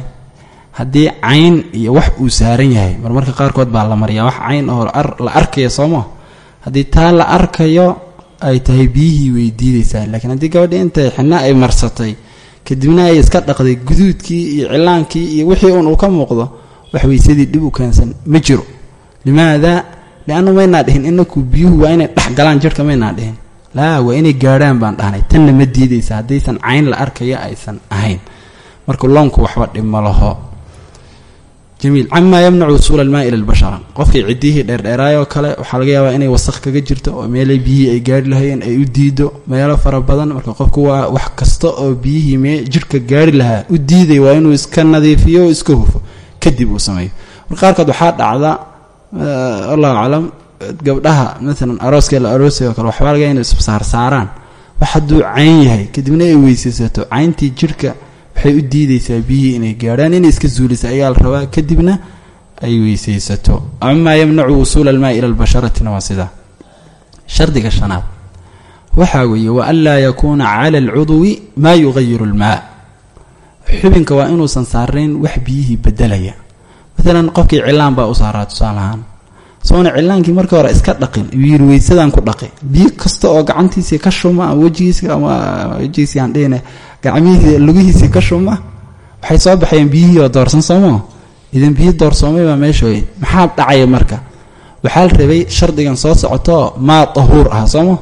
Haddii cayn iyo wax uu saaran yahay marmarka qaarkood baa la mariyaa wax cayn oo la arkaya sooma haddii taa la arkayo ay tahay biyihii way diidaysaa. Laakiin haddii gabadhi intay xina ay marsatay kadibna ay iska dhaqday guduudkii iyo cilaankii iyo wixii un uu ka muuqdo wax weysadii dhib u keensan. Ma jiro. Limaada liannu maynaa dhihin? Inaku biyuhu waa inay dhex galaan maynaa dhihin laa waa inay gaadhaan baan dhahnay. Tanna ma diidaysa haddaysan cayn la arkaya aysan ahayn. Marka loonku waxba dhib ma laho. Jamiil camaa yamnacu wusuula almaa ila albashara. Qofkii ciddihii dheerdheeraayoo kale waxaa laga yaabaa inay wasaq kaga jirto oo meelay biyihii ay gaari lahayeen ay u diido meelo fara badan. Marka qofku waa wax kasta oo biyihii mee jirhka gaari lahaa. U diiday waa inuu iska nadiifiyo oo iska hufo. Kadib uu sameeyo. Marka qaarkood waxaa dhacda allahu aclam gabdhaha maalan arooskee la aroosay oo kale waxbaa laga inay issaarsaaraan wax hadduu cayn yahay kadibna ay weysaysato cayntii jirhka waxay u diidaysaa biyihii inay gaadhaan inay iska zuulisa ayaa la rabaa kadibna ay weysaysato. Amaa yamnacu wusuula almaa ila albasharatina waa sidaa shardiga shanaad. Waxaa weeye wa an laa yakuuna cala alcudwi maa yugayiru almaa. Xubinka waa inuusan saarayn wax biyihii bedelaya. Maalan qofkii cilaan baa u saaraa tusaalahaan soona cilaankii markii hore iska dhaqin. Yiri weysadaan ku dhaqi. Biyo kasta oo gacantiisii ka shuma ama wejigiisi ama wejigiisi aan dhihine gacmihiisi lugihiisii ka shuma waxay soo baxayeen biyihii oo doorsan soomo idan biyo doorsoomay baa meesha wey maxaa dhacaya marka? Waxaa la rabay shardigan soo socoto maa tahuur ah sooma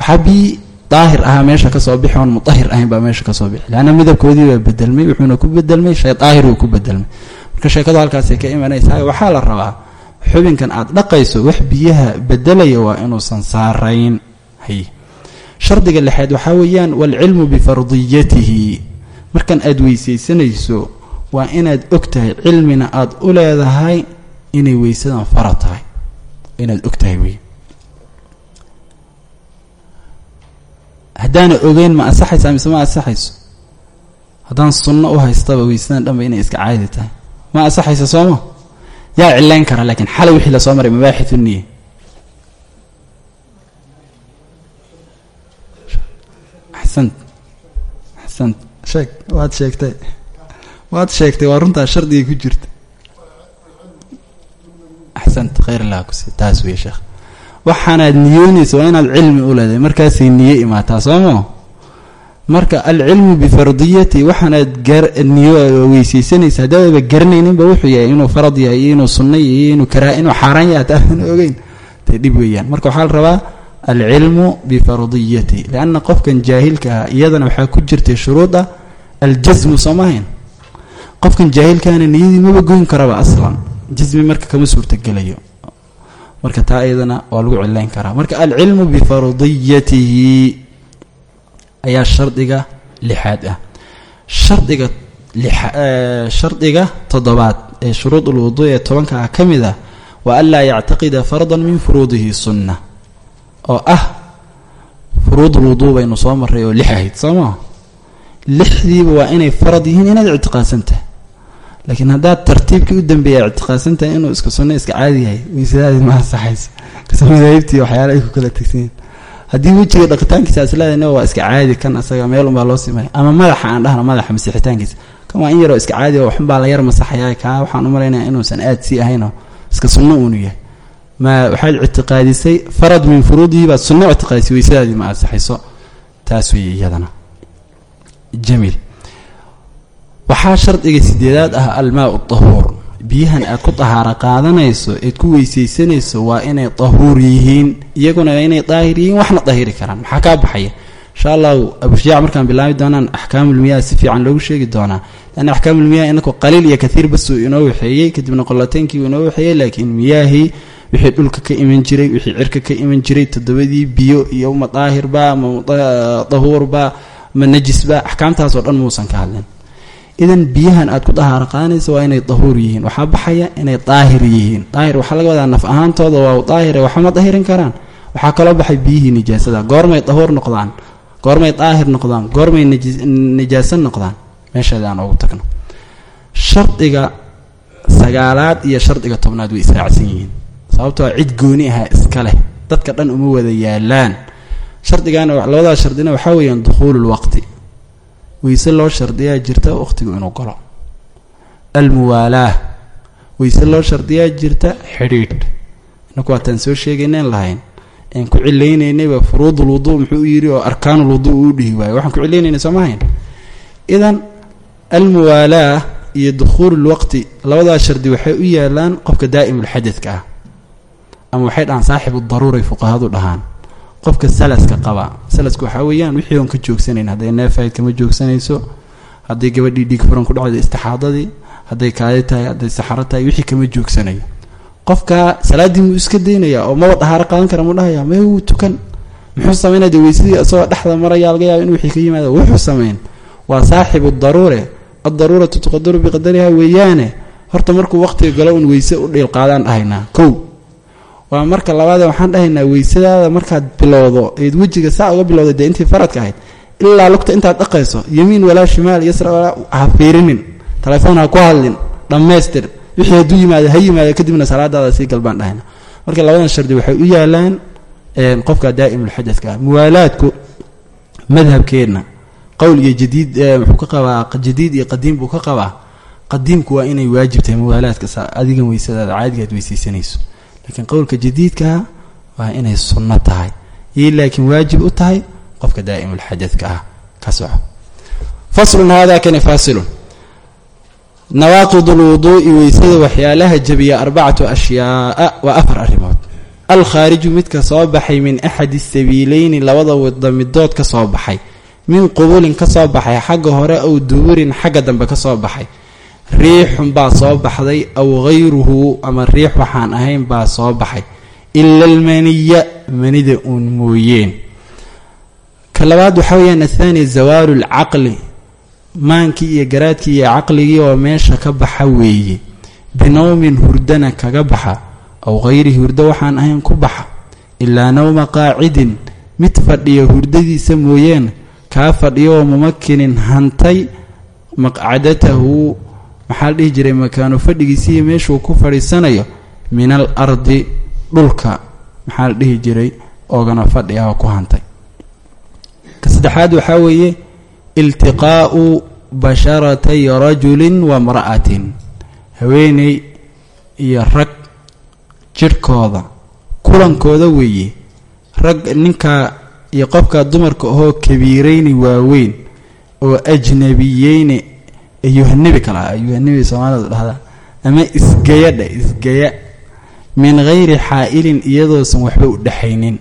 waxaa bii daahir ahaa meesha ka soo bixi oon mudahir ahayn baa meesha ka soo bixi. Leanna midabkoodii baa bedelmay wuxuuna ku bedelmay shay daahir uu ku bedelmay marka sheekadu halkaasay ka imanaysaa waxaa la rabaa xubinkan aad dhaqayso wax biyaha bedelaya waa inuusan hay. Shardiga lixaad waxaa weeyaan waalcilmu bifardiyatihi markan aad weysaysanayso waa inaad og tahay cilmina aad u leedahay inay weysadan fara tahay. Inaad og tahay wey. Haddaana ogeyn ma ansaxaysaa mise ma ansaxayso haddaan sunno u haystaba weysadan dhanba inay iska caadi tahay. Ma ansaxaysa sooma yaa cilayn kara laakiin xalay wixii la soo maray mabaaxithu niya axsant axsant. Sheeg waad sheegtay. Waad sheegtay waa runtaa shardigay ku jirta. Axsant khayr allah kusi taas wey sheekh. Waxaanaad niyoonaysa waa inaad cilmi u leedahay markaasay niyo imaataa sooma marka alcilmu bifardiyati waxaanaad niyo weysaysanaysa. Haddaadaba garanayninba wuxuu yahay inuu farad yahay iyo inuu sunna iyo inuu karaa inuu xaaraan yahay haddaadan ogeyn tay dhib weeyaan. Marka waxaa la rabaa alcilmu bifardiyati lianna qofkan jaahilka ah iyadana waxaa ku jirtay shuruud ah aljasmu soomahayn. Qofkan jaahilkaana niyadii maba goyn karaba aslan jasmi marka kama suurtagelayo marka taa iyadana waa lagu cilayn karaa. Marka alcilmu bifardiyatihi ayaa shardiga lixaad ah. Shardiga shardiga toddobaad ee shuruud ulwuduu ee tobanka ah ka mid ah wa an laa yactaqida fardan min furuudihi sunna oo ah furuud ulwuduu baynu soo marray oo lix ahayd soo maa lixdiiba waa inay farad yihiin inaad ictiqaadsan tahay. Laakiin haddaad tartiibkii u dambeeya ictiqaadsan tahay inuu iska sunno iska caadi yahay weysadaadi ma ansaxayso kase madaahibtii waxyaala ay ku kala tegsayiin haddii wejiga dhaqitaankiisa aslaadana waa iska caadi kan asaga meel unbaa loo simay ama madaxa aan dhahno madaxa masixitaankiisa kan waa in yaroo iska caadi oo waxunbaa la yar masaxaya kaa waxaan u malaynaya inuusan aad sii ahaynoo iska sunno uunu yahay. Ma waxaad ictiqaadisay farad min furuudihi baad sunno ictiqaadisay weysadaadii ma ansaxayso. Taas weeye iyadana. Jamiil waxaa shardiga sideedaad ah almaau tahuur biyahan aad ku tahaaro qaadanayso eed ku weysaysanayso waa inay tahuur yihiin iyaguna inay daahir yihiin waxna dahiri karaan. Maxaa kaa baxaya? Insha allahu abushajaac markaan bilaabi doonaan axkaamulmiyaha si fiican loogu sheegi doonaa. Lanna axkaamulmiyaha inaku qaliil iyo kaiir basuu inoo waxeeyey kadibna qolateynkii inoo waxeeyey laakiin miyaahii wixii dhulka ka iman jiray wixii cirka ka iman jiray toddobadii biyo iyo ma daahirba ma dahuurba ma najisba axkaamtaasoo dhan muusan ka hadlin idan biyahan aad ku dahaaro waa inay dahuur yihiin waxaa baxaya inay daahir yihiin. Daahir waxaa laga wadaa naf ahaantooda waa daahire waxma dahirin karaan. Waxaa kaloo baxay biyihii nijaasada. Goormay dahuur noqdaan goormay daahir noqdaan goormay nijaaso noqdaan. Meesheeda ugu tagno. Shardiga sagaalaad iyo shardiga tobnaad way israacsan yihiin. Sababtoo cid gooni aha iska leh. Dadka dhan uma wada yaalaan. Shardigaana labadaa shardina waxaa weeyaan dukhuululwaqti weyse loo shardiyaa jirta waqtigu inuu galo. Almuwaalaah weyse loo shardiyaa jirta xidhiidh. Inaku waataan soo sheegayneen lahayn. Aan ku cilaynaynayba furuudul wuduu muxuu yidhi oo arkaanul wuduu uu dhihi waayo. Waxaan ku cilaynaynay soo mahayn idan almuwaalaah iyo dukhuululwaqti labadaa shardi waxay u yaalaan qofka daa'imulxadadka ah. Ama waxay dhahaan saaxibu daruuray fuqahadu dhahaan qofka salaska qaba. Salaska waxaa weeyaan wixii oon ka joogsanayn hadday neefayd kama joogsanayso hadday gabadhii dhiig furan ku dhacdo istixaadadii hadday kaadi tahay hadday saxaro tahay wixii kama joogsanayo qofka salaaddii muu iska daynaya oo maba dhahaaro qaadan kara mu dhahaya may wuu tukan. Muxuu samaynaya de weysadii isagoo dhexda maraya laga yaaba in wixii ka yimaada wuxuu samayn waa saaxibu daruure. Addaruuratu tuqadaru biqadariha weeyaane. Horta markuu waqtiga galo un weyse u dhiil qaadaan dhahaynaa kow waa marka labaade waxaan dhahaynaa weysadaada markaad bilowdo eed wejiga saa uga bilowda dee intii faradka ahayd ilaa lugta intaad dhaqayso yamiin walaa shimaal yasra walaa ha fiirinin. Telefoon ha ku hadlin dhammaystir. Wixii hadduu yimaado ha yimaado kadibna salaadaada sii galbaan dhahayna. Marka labadan shardi waxay u yaalaan qofka daa'imulxadadka muwaalaadku madhabkeenna qowl iyo jadiid muxuu ka qabaa jadiid iyo qadiim buu ka qabaa. Qadiimku waa inay waajib tahay muwaalaadka adigan weysadaada caadigaad weysaysanayso laakiin qowlka jadiidkaa waa inay sunno tahay. Yay laakiin waajib u tahay qofka daa'imulxadadka ah ka soco. Faslun haadaa kani faasilun. Nawaaqid lwuduu'i weysada waxyaalaha jabiya arbacatu ashyaaa waa afar arrimood. Alkhaariju midka soo baxay min axadi sabiileyni labada wada midood ka soo baxay. Min qubulin ka soo baxay xagga hore aw duburin xagga dambe ka baxay riixun baa soo baxday aw hayruhu ama riix waxaan ahayn baa soo baxay. Ila almaniya manida uun mooyeen. Ka labaad waxaa weyaan athaani zawaalu lcaqli maankii iyo garaadkii iyo caqligii oo meesha ka baxa weeye. Binowmin hurdana kaga baxa aw hayrihi hurdo waxaan ahayn ku baxa. Ilaa nowma qaacidin mid fadhiya hurdadiisa mooyeen kaa fadhiyo oo mumakinin hantay maqcadatahu maxaa la dhihi jiray makaanu fadhigiisiiyo meeshuu ku fadhiisanayo min al ardi dhulka. Maxaa la dhihi jiray oogana fadhi ah oo ku hantay. Ka saddexaad waxaa weeye iltiqaa'u basharatay rajulin wa mra'atin haweeney iyo rag jidhkooda kulankooda weeye. Rag ninkaa iyo qofka dumarka ahoo kabiirayni waaweyn oo ajnabiyeyni ayuhanabi kala ayuhanabi soomaalida dhahdaa ama isgayadha isgaya min hayri xaa'ilin iyadoosan waxba u dhexaynin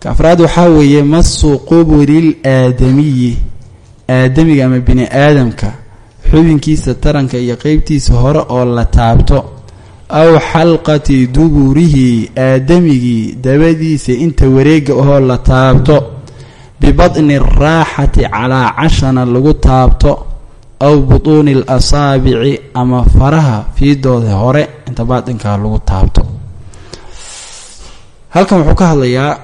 ka afraad waxaa weeye masu qubulil aadamiyi aadamiga ama bini aadamka xubinkiisa taranka iyo qeybtiisa hore oo la taabto. Aw xalqati duburihi aadamigii dabadiisa inta wareega ahoo la taabto. Bibadni raaxati calaa cashana lagu taabto aw butuuni alasaabici ama faraha fiidooda hore inta baatinkaa lagu taabto. Halkan wuxuu ka hadlayaa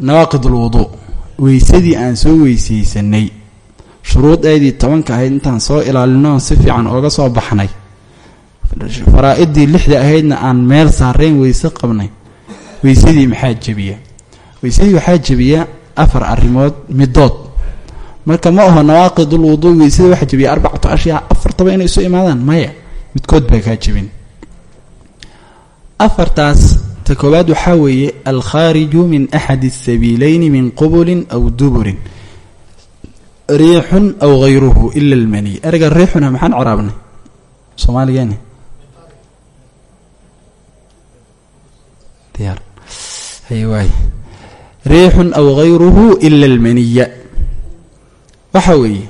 nawaaqid ulwuduu weysadii aan soo weysaysanay shuruudeedii tobanka ahayd intaan soo ilaalino si fiican ooga soo baxnay faraa-idii lixda ahaydna aan meel saarayn weyse qabnay weysadii maxaa jebiya? Weysadii waxaa jebiya afar arrimood midood marka ma aho nawaaqidul wuduu weysada waxaa jebiya arbacatu ashyaa afartaba inay isu imaadaan? Maya. Midkood baa kaa jebin afartaas ta koowaad waxaa weeye alkhaariju min axadi asabiileyni min qubulin aw duburin. Riixun aw hayruhu ila almaniy ereyga riixuna maxaan caraabnay soomaaligeeni diyaar. Haywaay riixun aw hayruhu ila almaniya waxa weeye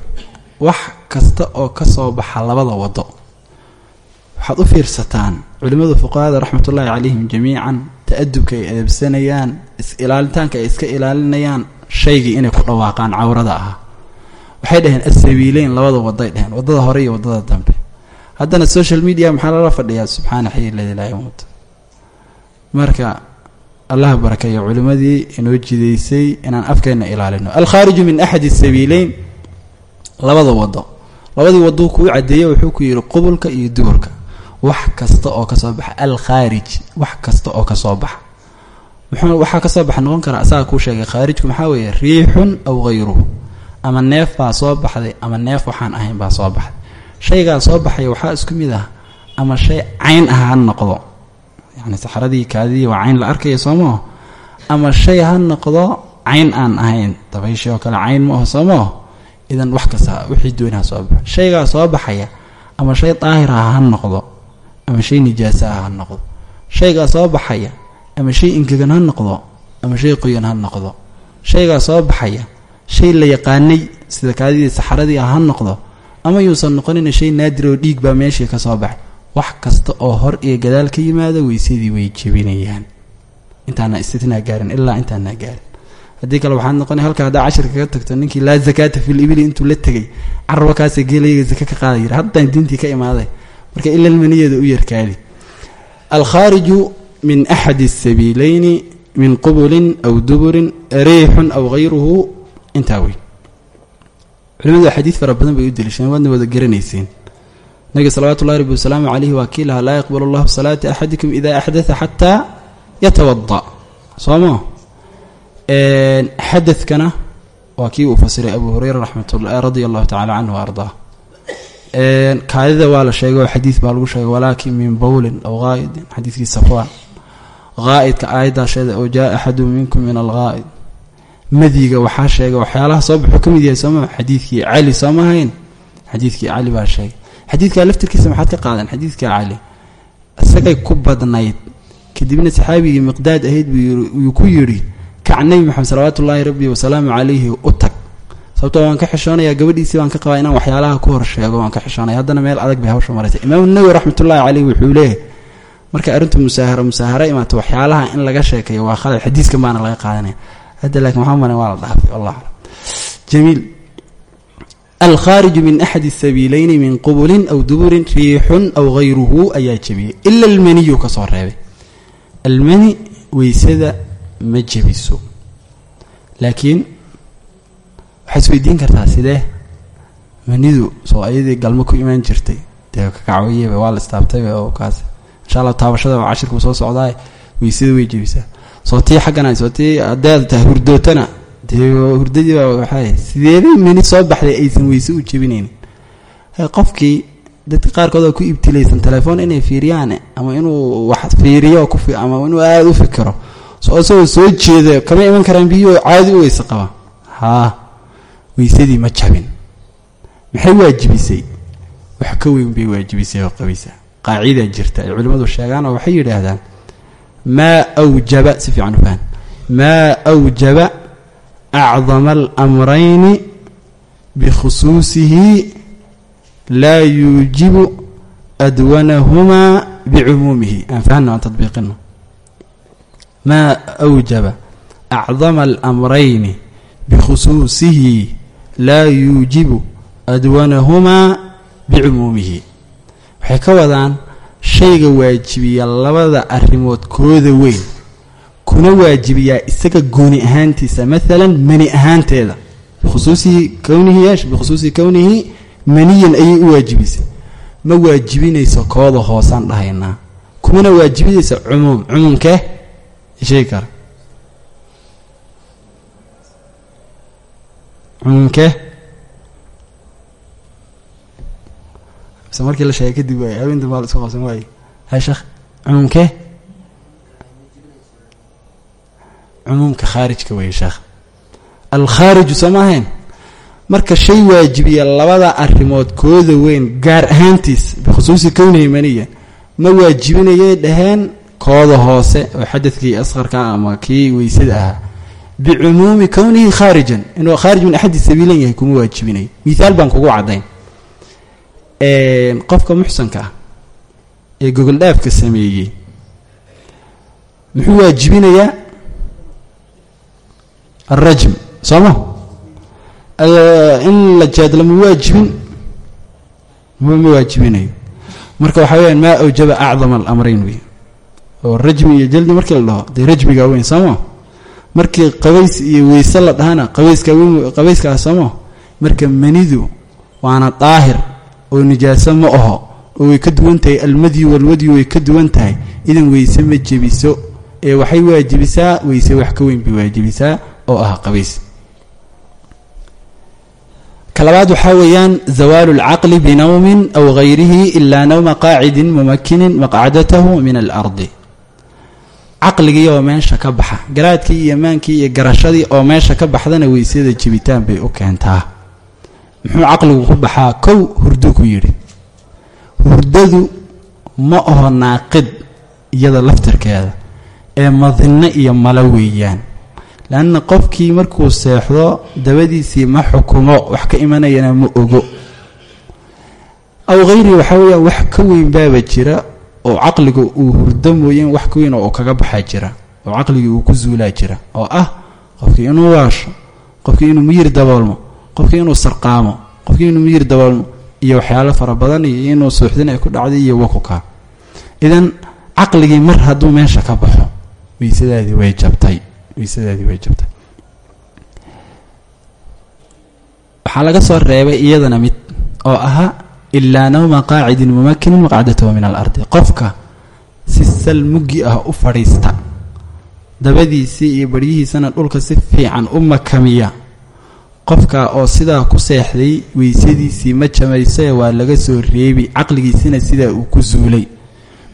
wax kasta oo ka soo baxa labada wado waxaad u fiirsataan culimmadu fuqahada raxmatullaahi calayhim jamiican ta-adubka ay adabsanayaan is-ilaalitaanka ay iska ilaalinayaan shaygii inay ku dhawaaqaan cawrada ah waxay dhaheen asabiileyn labada waday dheheen waddada hore iyo waddada dambe. Haddana social media maxaa lala fadhiyaa? Subxaana xayi ladi laa yamuut marka allah barakeeyo culimmadii inoo jidaysay inaan afkeenna ilaalino. Alkhaariju min axadi sabiileyn labada wado. Labadii wadou kuu cadeeye wuxuu ku yidhi qubulka iyo duburka wax kasta oo ka soo baxa. Alkhaarij. Wax kasta oo ka soo baxa. Waxaa ka soo baxa noqon kara asaga kuu sheegay khaarijku maxaa weeye riixun aw hayruhu ama neef baa soo baxday ama neef waxaan ahayn baa soo baxday. Shaygaa soo baxaya waxaa isku mid ah ama shay cayn ah ha noqdo. Yani saxradii kaadidii waa cayn la arkaya soomaho ama shay ha noqdo cayn aan ahayn. Dabayshii oo kale cayn ma aho soomaho idan wax kasta wixii doonaa soo baxa shaygaa soo baxaya ama shay daahir ah ha noqdo ama shay nijaasa ah ha noqdo. Shaygaa soo baxaya ama shay ingegan ha noqdo ama shay qoyan ha noqdo. Shaygaa soo baxaya shay la yaqaanay sida kaadidii saxaradii ah ha noqdo ama yuusan noqonina shay naadir oo dhiig baa meeshii ka soo baxay. Wax kasta oo hor iyo gadaal ka yimaada weysadii way jebinayaan. Intaana istitnaa gaarin ilaa intaanaa gaarin haddii kale waxaad noqona halka haddaa cashir kaga tagto ninkii laa zakaata fil ibili intuu la tegay caraba kaasa geelayaga zaka ka qaada yiri haddaan diintii ka imaaday marka ilalmaniyeeda u yarkaadi alkhaariju min axadi asabiileyni min qubulin aw duburin riixun aw hayruhu intaa wey culimadu xadiid fara badan bay u deliisheen waadna wada garanayseen. Nabiga salawatu ullahi rabbi wasalaamu caleyhi waa laa yaqbal allahu salaata axadikum ida axdaa xataa yatawada sooma xadadkana waa kii uu fasiray abu hureyra raxmatullah radia allahu tacala canhu ardaa kaadida waa la sheegay oo xadiid baa lagu sheegay walaakin min bowlin aw haa'idin xadiidkii safwaan haa'idka aayaddaa sheeda oo jaa axadu minkum min alghaa'id. Madiga waxaa sheegay waxyaalaha soo baxuu ka mid yahay sooma xadiidkii cali sooma hayn xadiidkii cali baa sheegay. Xadiidkaa laftirkiisa maxaad ka qaadan xadiidka cali isagay ku badnayd kadibna saxaabigii miqdaad ahayd buu ku yidhi kac nebi maxamed salawaatu ullaahi rabbi wasalaamu calayhi u tag. Sababtoo waan ka xishoonayaa gabadhiisii baan ka qabaa inaan waxyaalaha ku hor sheego waan ka xishoonaya haddana meel adag bay hawsha maraysa imaamu nawowi raxmatullaahi caleyh wuxuu leeyahy markay arrintu musaaharo musaaharo imaato waxyaalaha in laga sheekeeyo waa khalad xadiiskan baana laga qaadanaya. Hadda laakiin waxaa maran waa la dhaafay wallah aclam. Jamiil alkhaariju min axadi sabiilayni min qubulin aw duburin riixun aw hayruhu ayaa jebiyey ila almaniyu ka soo reebay. Almani weysada ma jebiso. Laakiin waxaad isweydiin kartaa sidee? Manidu soo ayadii galmo ku imaan jirtay. Dee kakacwayeba waa la istaabtay oo kaas. Insha allah taabashada cashirkuu soo socdaa weysada way jebisaa. Soo xaggana soo tii tahay hurdootana dee hurdadiiba waxay. Sideebay mani soo baxday aysan weyse u jebinaynin qofkii dadka qaarkood oo ku ibtilaysan telefoon inay fiiriyaan ama inuu wax fiiriyo ama inuu aada u fikiro isagoo soo jeeda kama iman karaan biyuhu caadi u weyse qaba. Haa weysadii ma jabin. Maxay waajibisay? Wax ka weyn bay waajibisay oo qabaysa. Qaacidaa jirta. Ay culimmadu sheegaan oo waxay yidhaahdaan maa awjaba si fiican u fahan maa awjaba acdama alamrayni bikhusuusihi laa yuujibu adwanahumaa bicumuumihi aan fahano aan tadbiiqino maa awjaba acdama alamrayni bikhusuusihi laa yuujibu adwanahumaa bicumuumihi waxay ka wadaan shayga waajibiya labada arrimood kooda weyn kuna waajibiyaa isaga gooni ahaantiisa maalan mani ahaanteeda bikhusuusihi kownihi yeesh bikhusuusihi kownihi maniyan ayay u waajibisay ma waajibinayso kooda hoosaan dhahaynaa kumana waajibinayso cumuum cumuumkee sheegi kara. Cumuumkee mise markii la sheegay kadib waay haweentan baa la isku qabsan waaye. Hay sheekh cumuumkee cumuumka khaarijka weeye sheekh. Alkhaariju soo ma ahayn? Marka shay waajibiya labada arrimood kooda weyn gaar ahaantiis bikhusuusi kownihi maniya ma waajibinayay dhaheen kooda hoose oo xadadkii asqarka ama kii weysada ahaa bicumuumi kownihi khaarijan inuu khaarij min axadi sabiilan yahay kuma waajibinayo mihaal baan kugu caddayn. Qofka muxsanka ah ee gogol dhaafka sameeyey muxuu waajibinayaa alrajm sooma in la jaadla ma waajibin? Ma ma waajibinayo. Marka waxaa weyaan maa awjaba acdama alamrayn wey oo rajmi iyo jaldi markii la dhaho dee rajmigaa weyn sooma markii qabays iyo weyse la dhahana qabayskaa weyn qabayskaa sooma marka manidu waana daahir oo nijaaso ma aho oo way ka duwan tahay almadyu walwadyu way ka duwan tahay. Idan weyse ma jebiso ee waxay waajibisaa weyse wax ka weyn bay waajibisaa oo ah qabays. Kalabaad waxaa weeyaan zawaalu اlcaqli binowmin aw gayrihi ilaa nowma qaacidin mumakinin maqcadatahu min alardi caqligii oo meesha ka baxa garaadkii iyo maankii iyo garashadii oo meesha ka baxdana weysada jebitaan bay u keentaa. Muxuu caqligu ku baxaa? Kow hurdo ku yidhi. Hurdadu ma aho naaqid iyada laftirkeeda ee madinno iyo malo weeyaan. Leanna qofkii markuu seexdo dabadiisii ma xukumo wax ka imanayana ma ogo. Aw hayrii waxaa weeyaan wax ka weyn baaba jira oo caqliga uu hurdo mooyeen wax ka weyn oo kaga baxaa jira oo caqligii uu ku zuulaa jira oo ah qofkii inuu waasho qofkii inuu miyir daboolmo qofkii inuu sarqaamo qofkii inuu miyir daboolmo iyo waxyaalo fara badan iyo inuu suuxdin ay ku dhacday iyo wakuka idan caqligii mar hadduu meesha ka baxo weysadaadii way jabtay weysadaadii way jabtay. Waxaa laga soo reebay iyadana mid oo ahaa ilaa nawma qaacidin mumakinin maqcadatahu min alardi qofka si sal muggi ah u fadhiista dabadiisii iyo baryihiisana dhulka si fiican u makamiya qofka oo sidaa ku seexday weysadiisii ma jamaysae waa laga soo reebi caqligiisina sidaa uu ku zuulay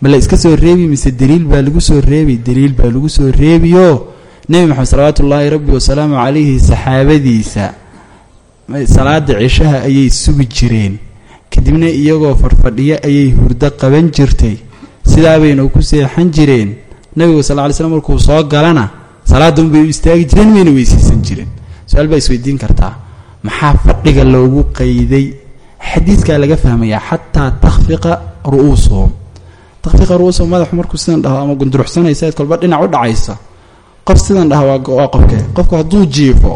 ma la iska soo reebi mise daliil baa lagu soo reebi daliil baa lagu soo reebiyo nebi moxamed salawaatu ullaahi rabbi wasalaamu calayhi saxaabadiisa salaada cishaha ayay sugi jireen kadibna iyagoo fadhfadhiyo ayay hurdo qaban jirtay. Sidaabayna ku seexan jireen. Nabigu sal ly slm markuu soo galana salaada unbay u istaagi jireen mayna weysaysan jireen. Su'aal baa isweydiin kartaa. Maxaa fadhiga loogu qayday? Xadiidkaa laga fahmayaa xataa takhfiqa ru'uusuhum takhfiqa ru'uusuhum madaxu markuu sidan dhaho ama gunduruxsanaysa kolba dhinac u dhacaysa. Qof sidan dhaha waa qofkee qofku hadduu jiifo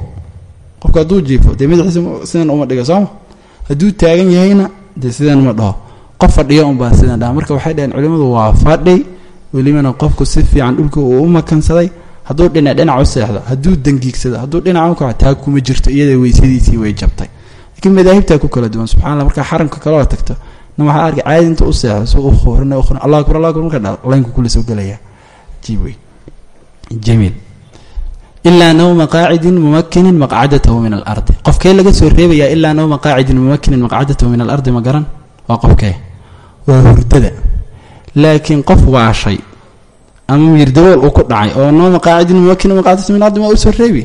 qofku hadduu jiifo dee madaxiisa sidan uma dhiga sooma hadduu taagan yahayna dee sidan uma dhaho. Qof fadhiyo unbaa sidan dhaha. Marka waxay dhaheen culimmadu waa fadhi. Welibana qofku si fiican dhulka uu u makansaday. Hadduu dhinac u seexdo hadduu dangiigsado hadduu dhinac u kaco taa kuma jirto iyada weysadiisii way jabtay. Laakiin madaahibtaa ku kala duwan subxana alla markaa xaramka kaloo tagto. Na waxaa arkay caadi inta u seexdo si u khoorin u allah akbar allah akbar. Marka dha laynku kula soo gelaya jiib wey jamiil ilaa nawma qaacidin mumakinin maqcadatahu min alardi qofkee laga soo reebayaa ilaa nawma qaacidin mumakinin maqcadatahu min alardi ma garan waa qofkee waa hurdada laakiin qof waashay ama miirdabool uu ku dhacay oo nooma qaacidin mumakinin maqcadatahu min alardi ma u soo reebi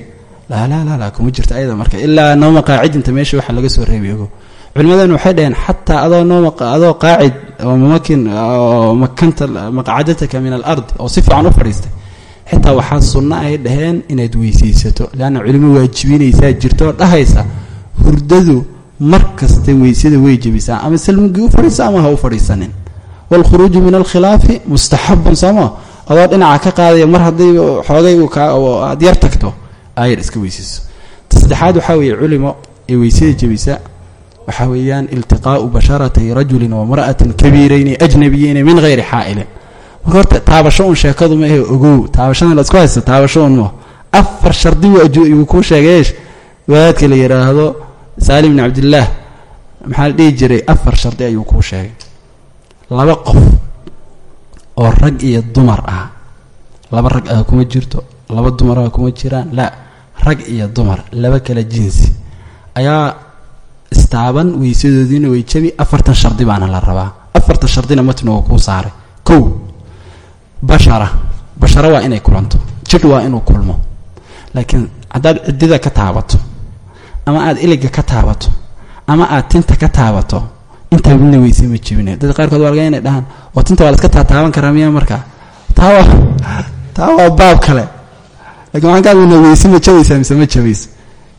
laa laa laa laa kuma jirto ayada marka ilaa nawma qaacidinta meesha waxa laga soo reebi ogo culimadan waxay dhaheen xataa adoo nooma adoo qaacid oo mumakin oo makanta maqcadataka min alardi oo si fiican u fadhiistay xitaa waxaa sunno ay dhaheen inaad weysaysato leanna culimo waajibinaysaa jirtoo dhahaysa hurdadu mar kasta weysada way jebisaa ama salmugii u fadhiisa ama ha u fadhiisanin. Waalkhuruuju min alkhilaafi mustaxabun sooma adoo dhinaca ka qaadaya mar hadday xoogay aad yar tagto ayar iska weysayso. Saddexaad waxaa weeye culimo ee weysada jebisa waxaa weeyaan iltiqaa'u basharatay rajulin wamra'atin kabiirayni ajnabiyeyni min hayri xaa'ilin horta taabasho un sheekadu ma ahe ogow. Taabashada la isku haysto taabasho un ma. Afar shardi uu kuu sheegayeesh wadaadka la yidhaahdo saalim bn cabdillaah maxaa la dhihi jiray? Afar shardi ayuu kuu sheegay. Laba qof oo rag iyo dumar ah. Laba rag ah kuma jirto. Laba dumar ah kuma jiraan. La rag iyo dumar. Laba kala jinsi. Ayaa istaaban weysadoodiina way jabi. Afartan shardi baana la rabaa. Afartan shardina matn waa kuu saaray. Kow bashara. Bashara waa inay kulanto. Jidh waa inuu kulmo. Laakiin haddaad ciddida ka taabato ama aada iliga ka taabato ama aad tinta ka taabato intaa midna weyse ma jebina dad qaarkood waa laga inay dhahaan oo tinta waa la iska taataaban karaa miya markaa taa taa baab kale. Lakin waxaan ka hadlaynaa weyse ma jabaysaa mise ma jabayso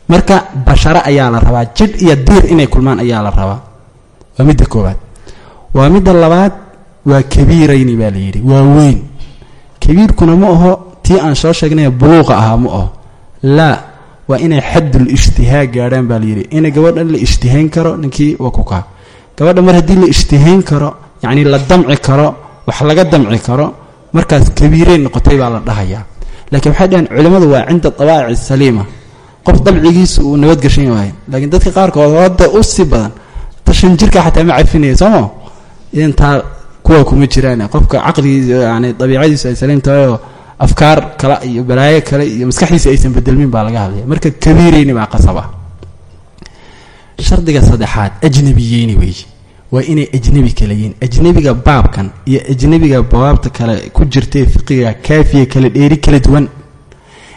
marka basharo ayaa la rabaa jidh iyo diir inay kulmaan ayaa la rabaa. Waa midda koowaad. Waa midda labaad waa kabiirayni baa la yidhi. Waa weyn. Kabiirkuna ma aho tii aan soo sheegnay buluuqa ahaa ma aho laa waa inay xaddul ishtihaa gaadhaan baa layidhi inay gabadha la ishtihayn karo ninkii waa ku kaa. Gabadha mar haddii la ishtihayn karo yacni la damci karo wax laga damci karo markaas kabiiray noqotay baa la dhahayaa. Laakiin waxay dhaheen culimmadu waa cinda dabaa'ici saliima. Qof dabcigiisa uu nabadgashan yahay. Laakiin dadka qaarkood hadda u badan tashan jirka xataa ma cafinaya sooma intaa kuwa kuma jiraan. Qofka caqligiisa yani dabiicadiisu ay saliim afkaar kale iyo balaayo kale iyo maskaxdiisa aysan bedelmin baa laga hadlaya. Marka kabiirayni baa qasaba. Shardiga saddexaad ajnabiyeyni weeye waa inay ajnebi kale yihiin. Ajnebiga baabkan iyo ajnebiga bawaabta kale ku jirtae fiqiga kaafiya kale dheeri kala duwan.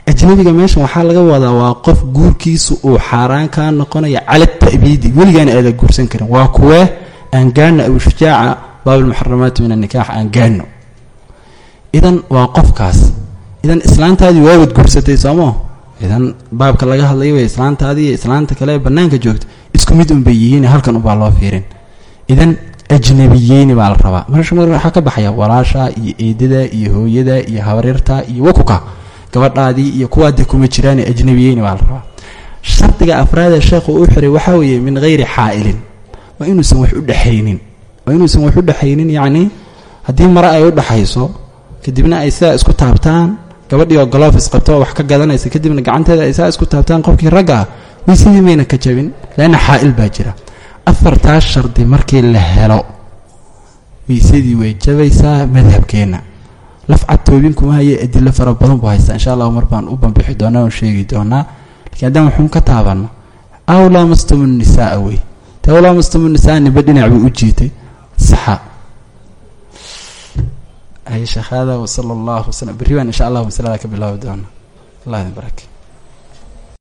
Ajnebiga meeshan waxaa laga wadaa waa qof guurkiisu uu xaaraan kaa noqonaya cala ta'biidi. Weligaana aada guursan karin. Waa kuwee? Aan gaano abushujaaca baablmuxaramaati min annikaax aan gaano idan waa qofkaas. Idan islaantaadii waawad guursatay soomo idan baabka laga hadlaya way islaantaadii iyo islaanta kale ee bannaanka joogta isku mid unbay yihiin halkan unbaa loo fiirin. Idan ajnabiyeyni baa la rabaa. Marasha mar waxaa ka baxaya walaasha iyo eedada iyo hooyada iyo habaryarta iyo wakuka gabadhaadii iyo kuwaade kuma jiraane ajnabiyeyni baa la rabaa. Shardiga afraada sheekhu uu xiray waxaa waa inuusan wax u dhexaynin yacni haddii mare ay u dhexayso kadibna ay sidaa isku taabtaan gabadhii oo golofis qabto oo wax ka gadanaysa kadibna gacanteeda ay sidaa isku taabtaan qofkii ragga ah mayna ka jabin leanna xaa'il baa jira. Afartaas shardi markii la helo weysadii way jabaysaa madhabkeenna. Lafcad toobin kuma haye adilo fara badan buu haystaa. Insha allahu mar baan u banbixi doonaa oon sheegi doonaa. Lakiin haddaan waxuun ka taabanno aw laamastumu nisaaa wey. Te aw laamastumu nisaa niba dhinac buu u jiitay saxa. Ay sheekh hada wsala allahu wslam berri baan insha allah masalada ka bilaabi doona allah idin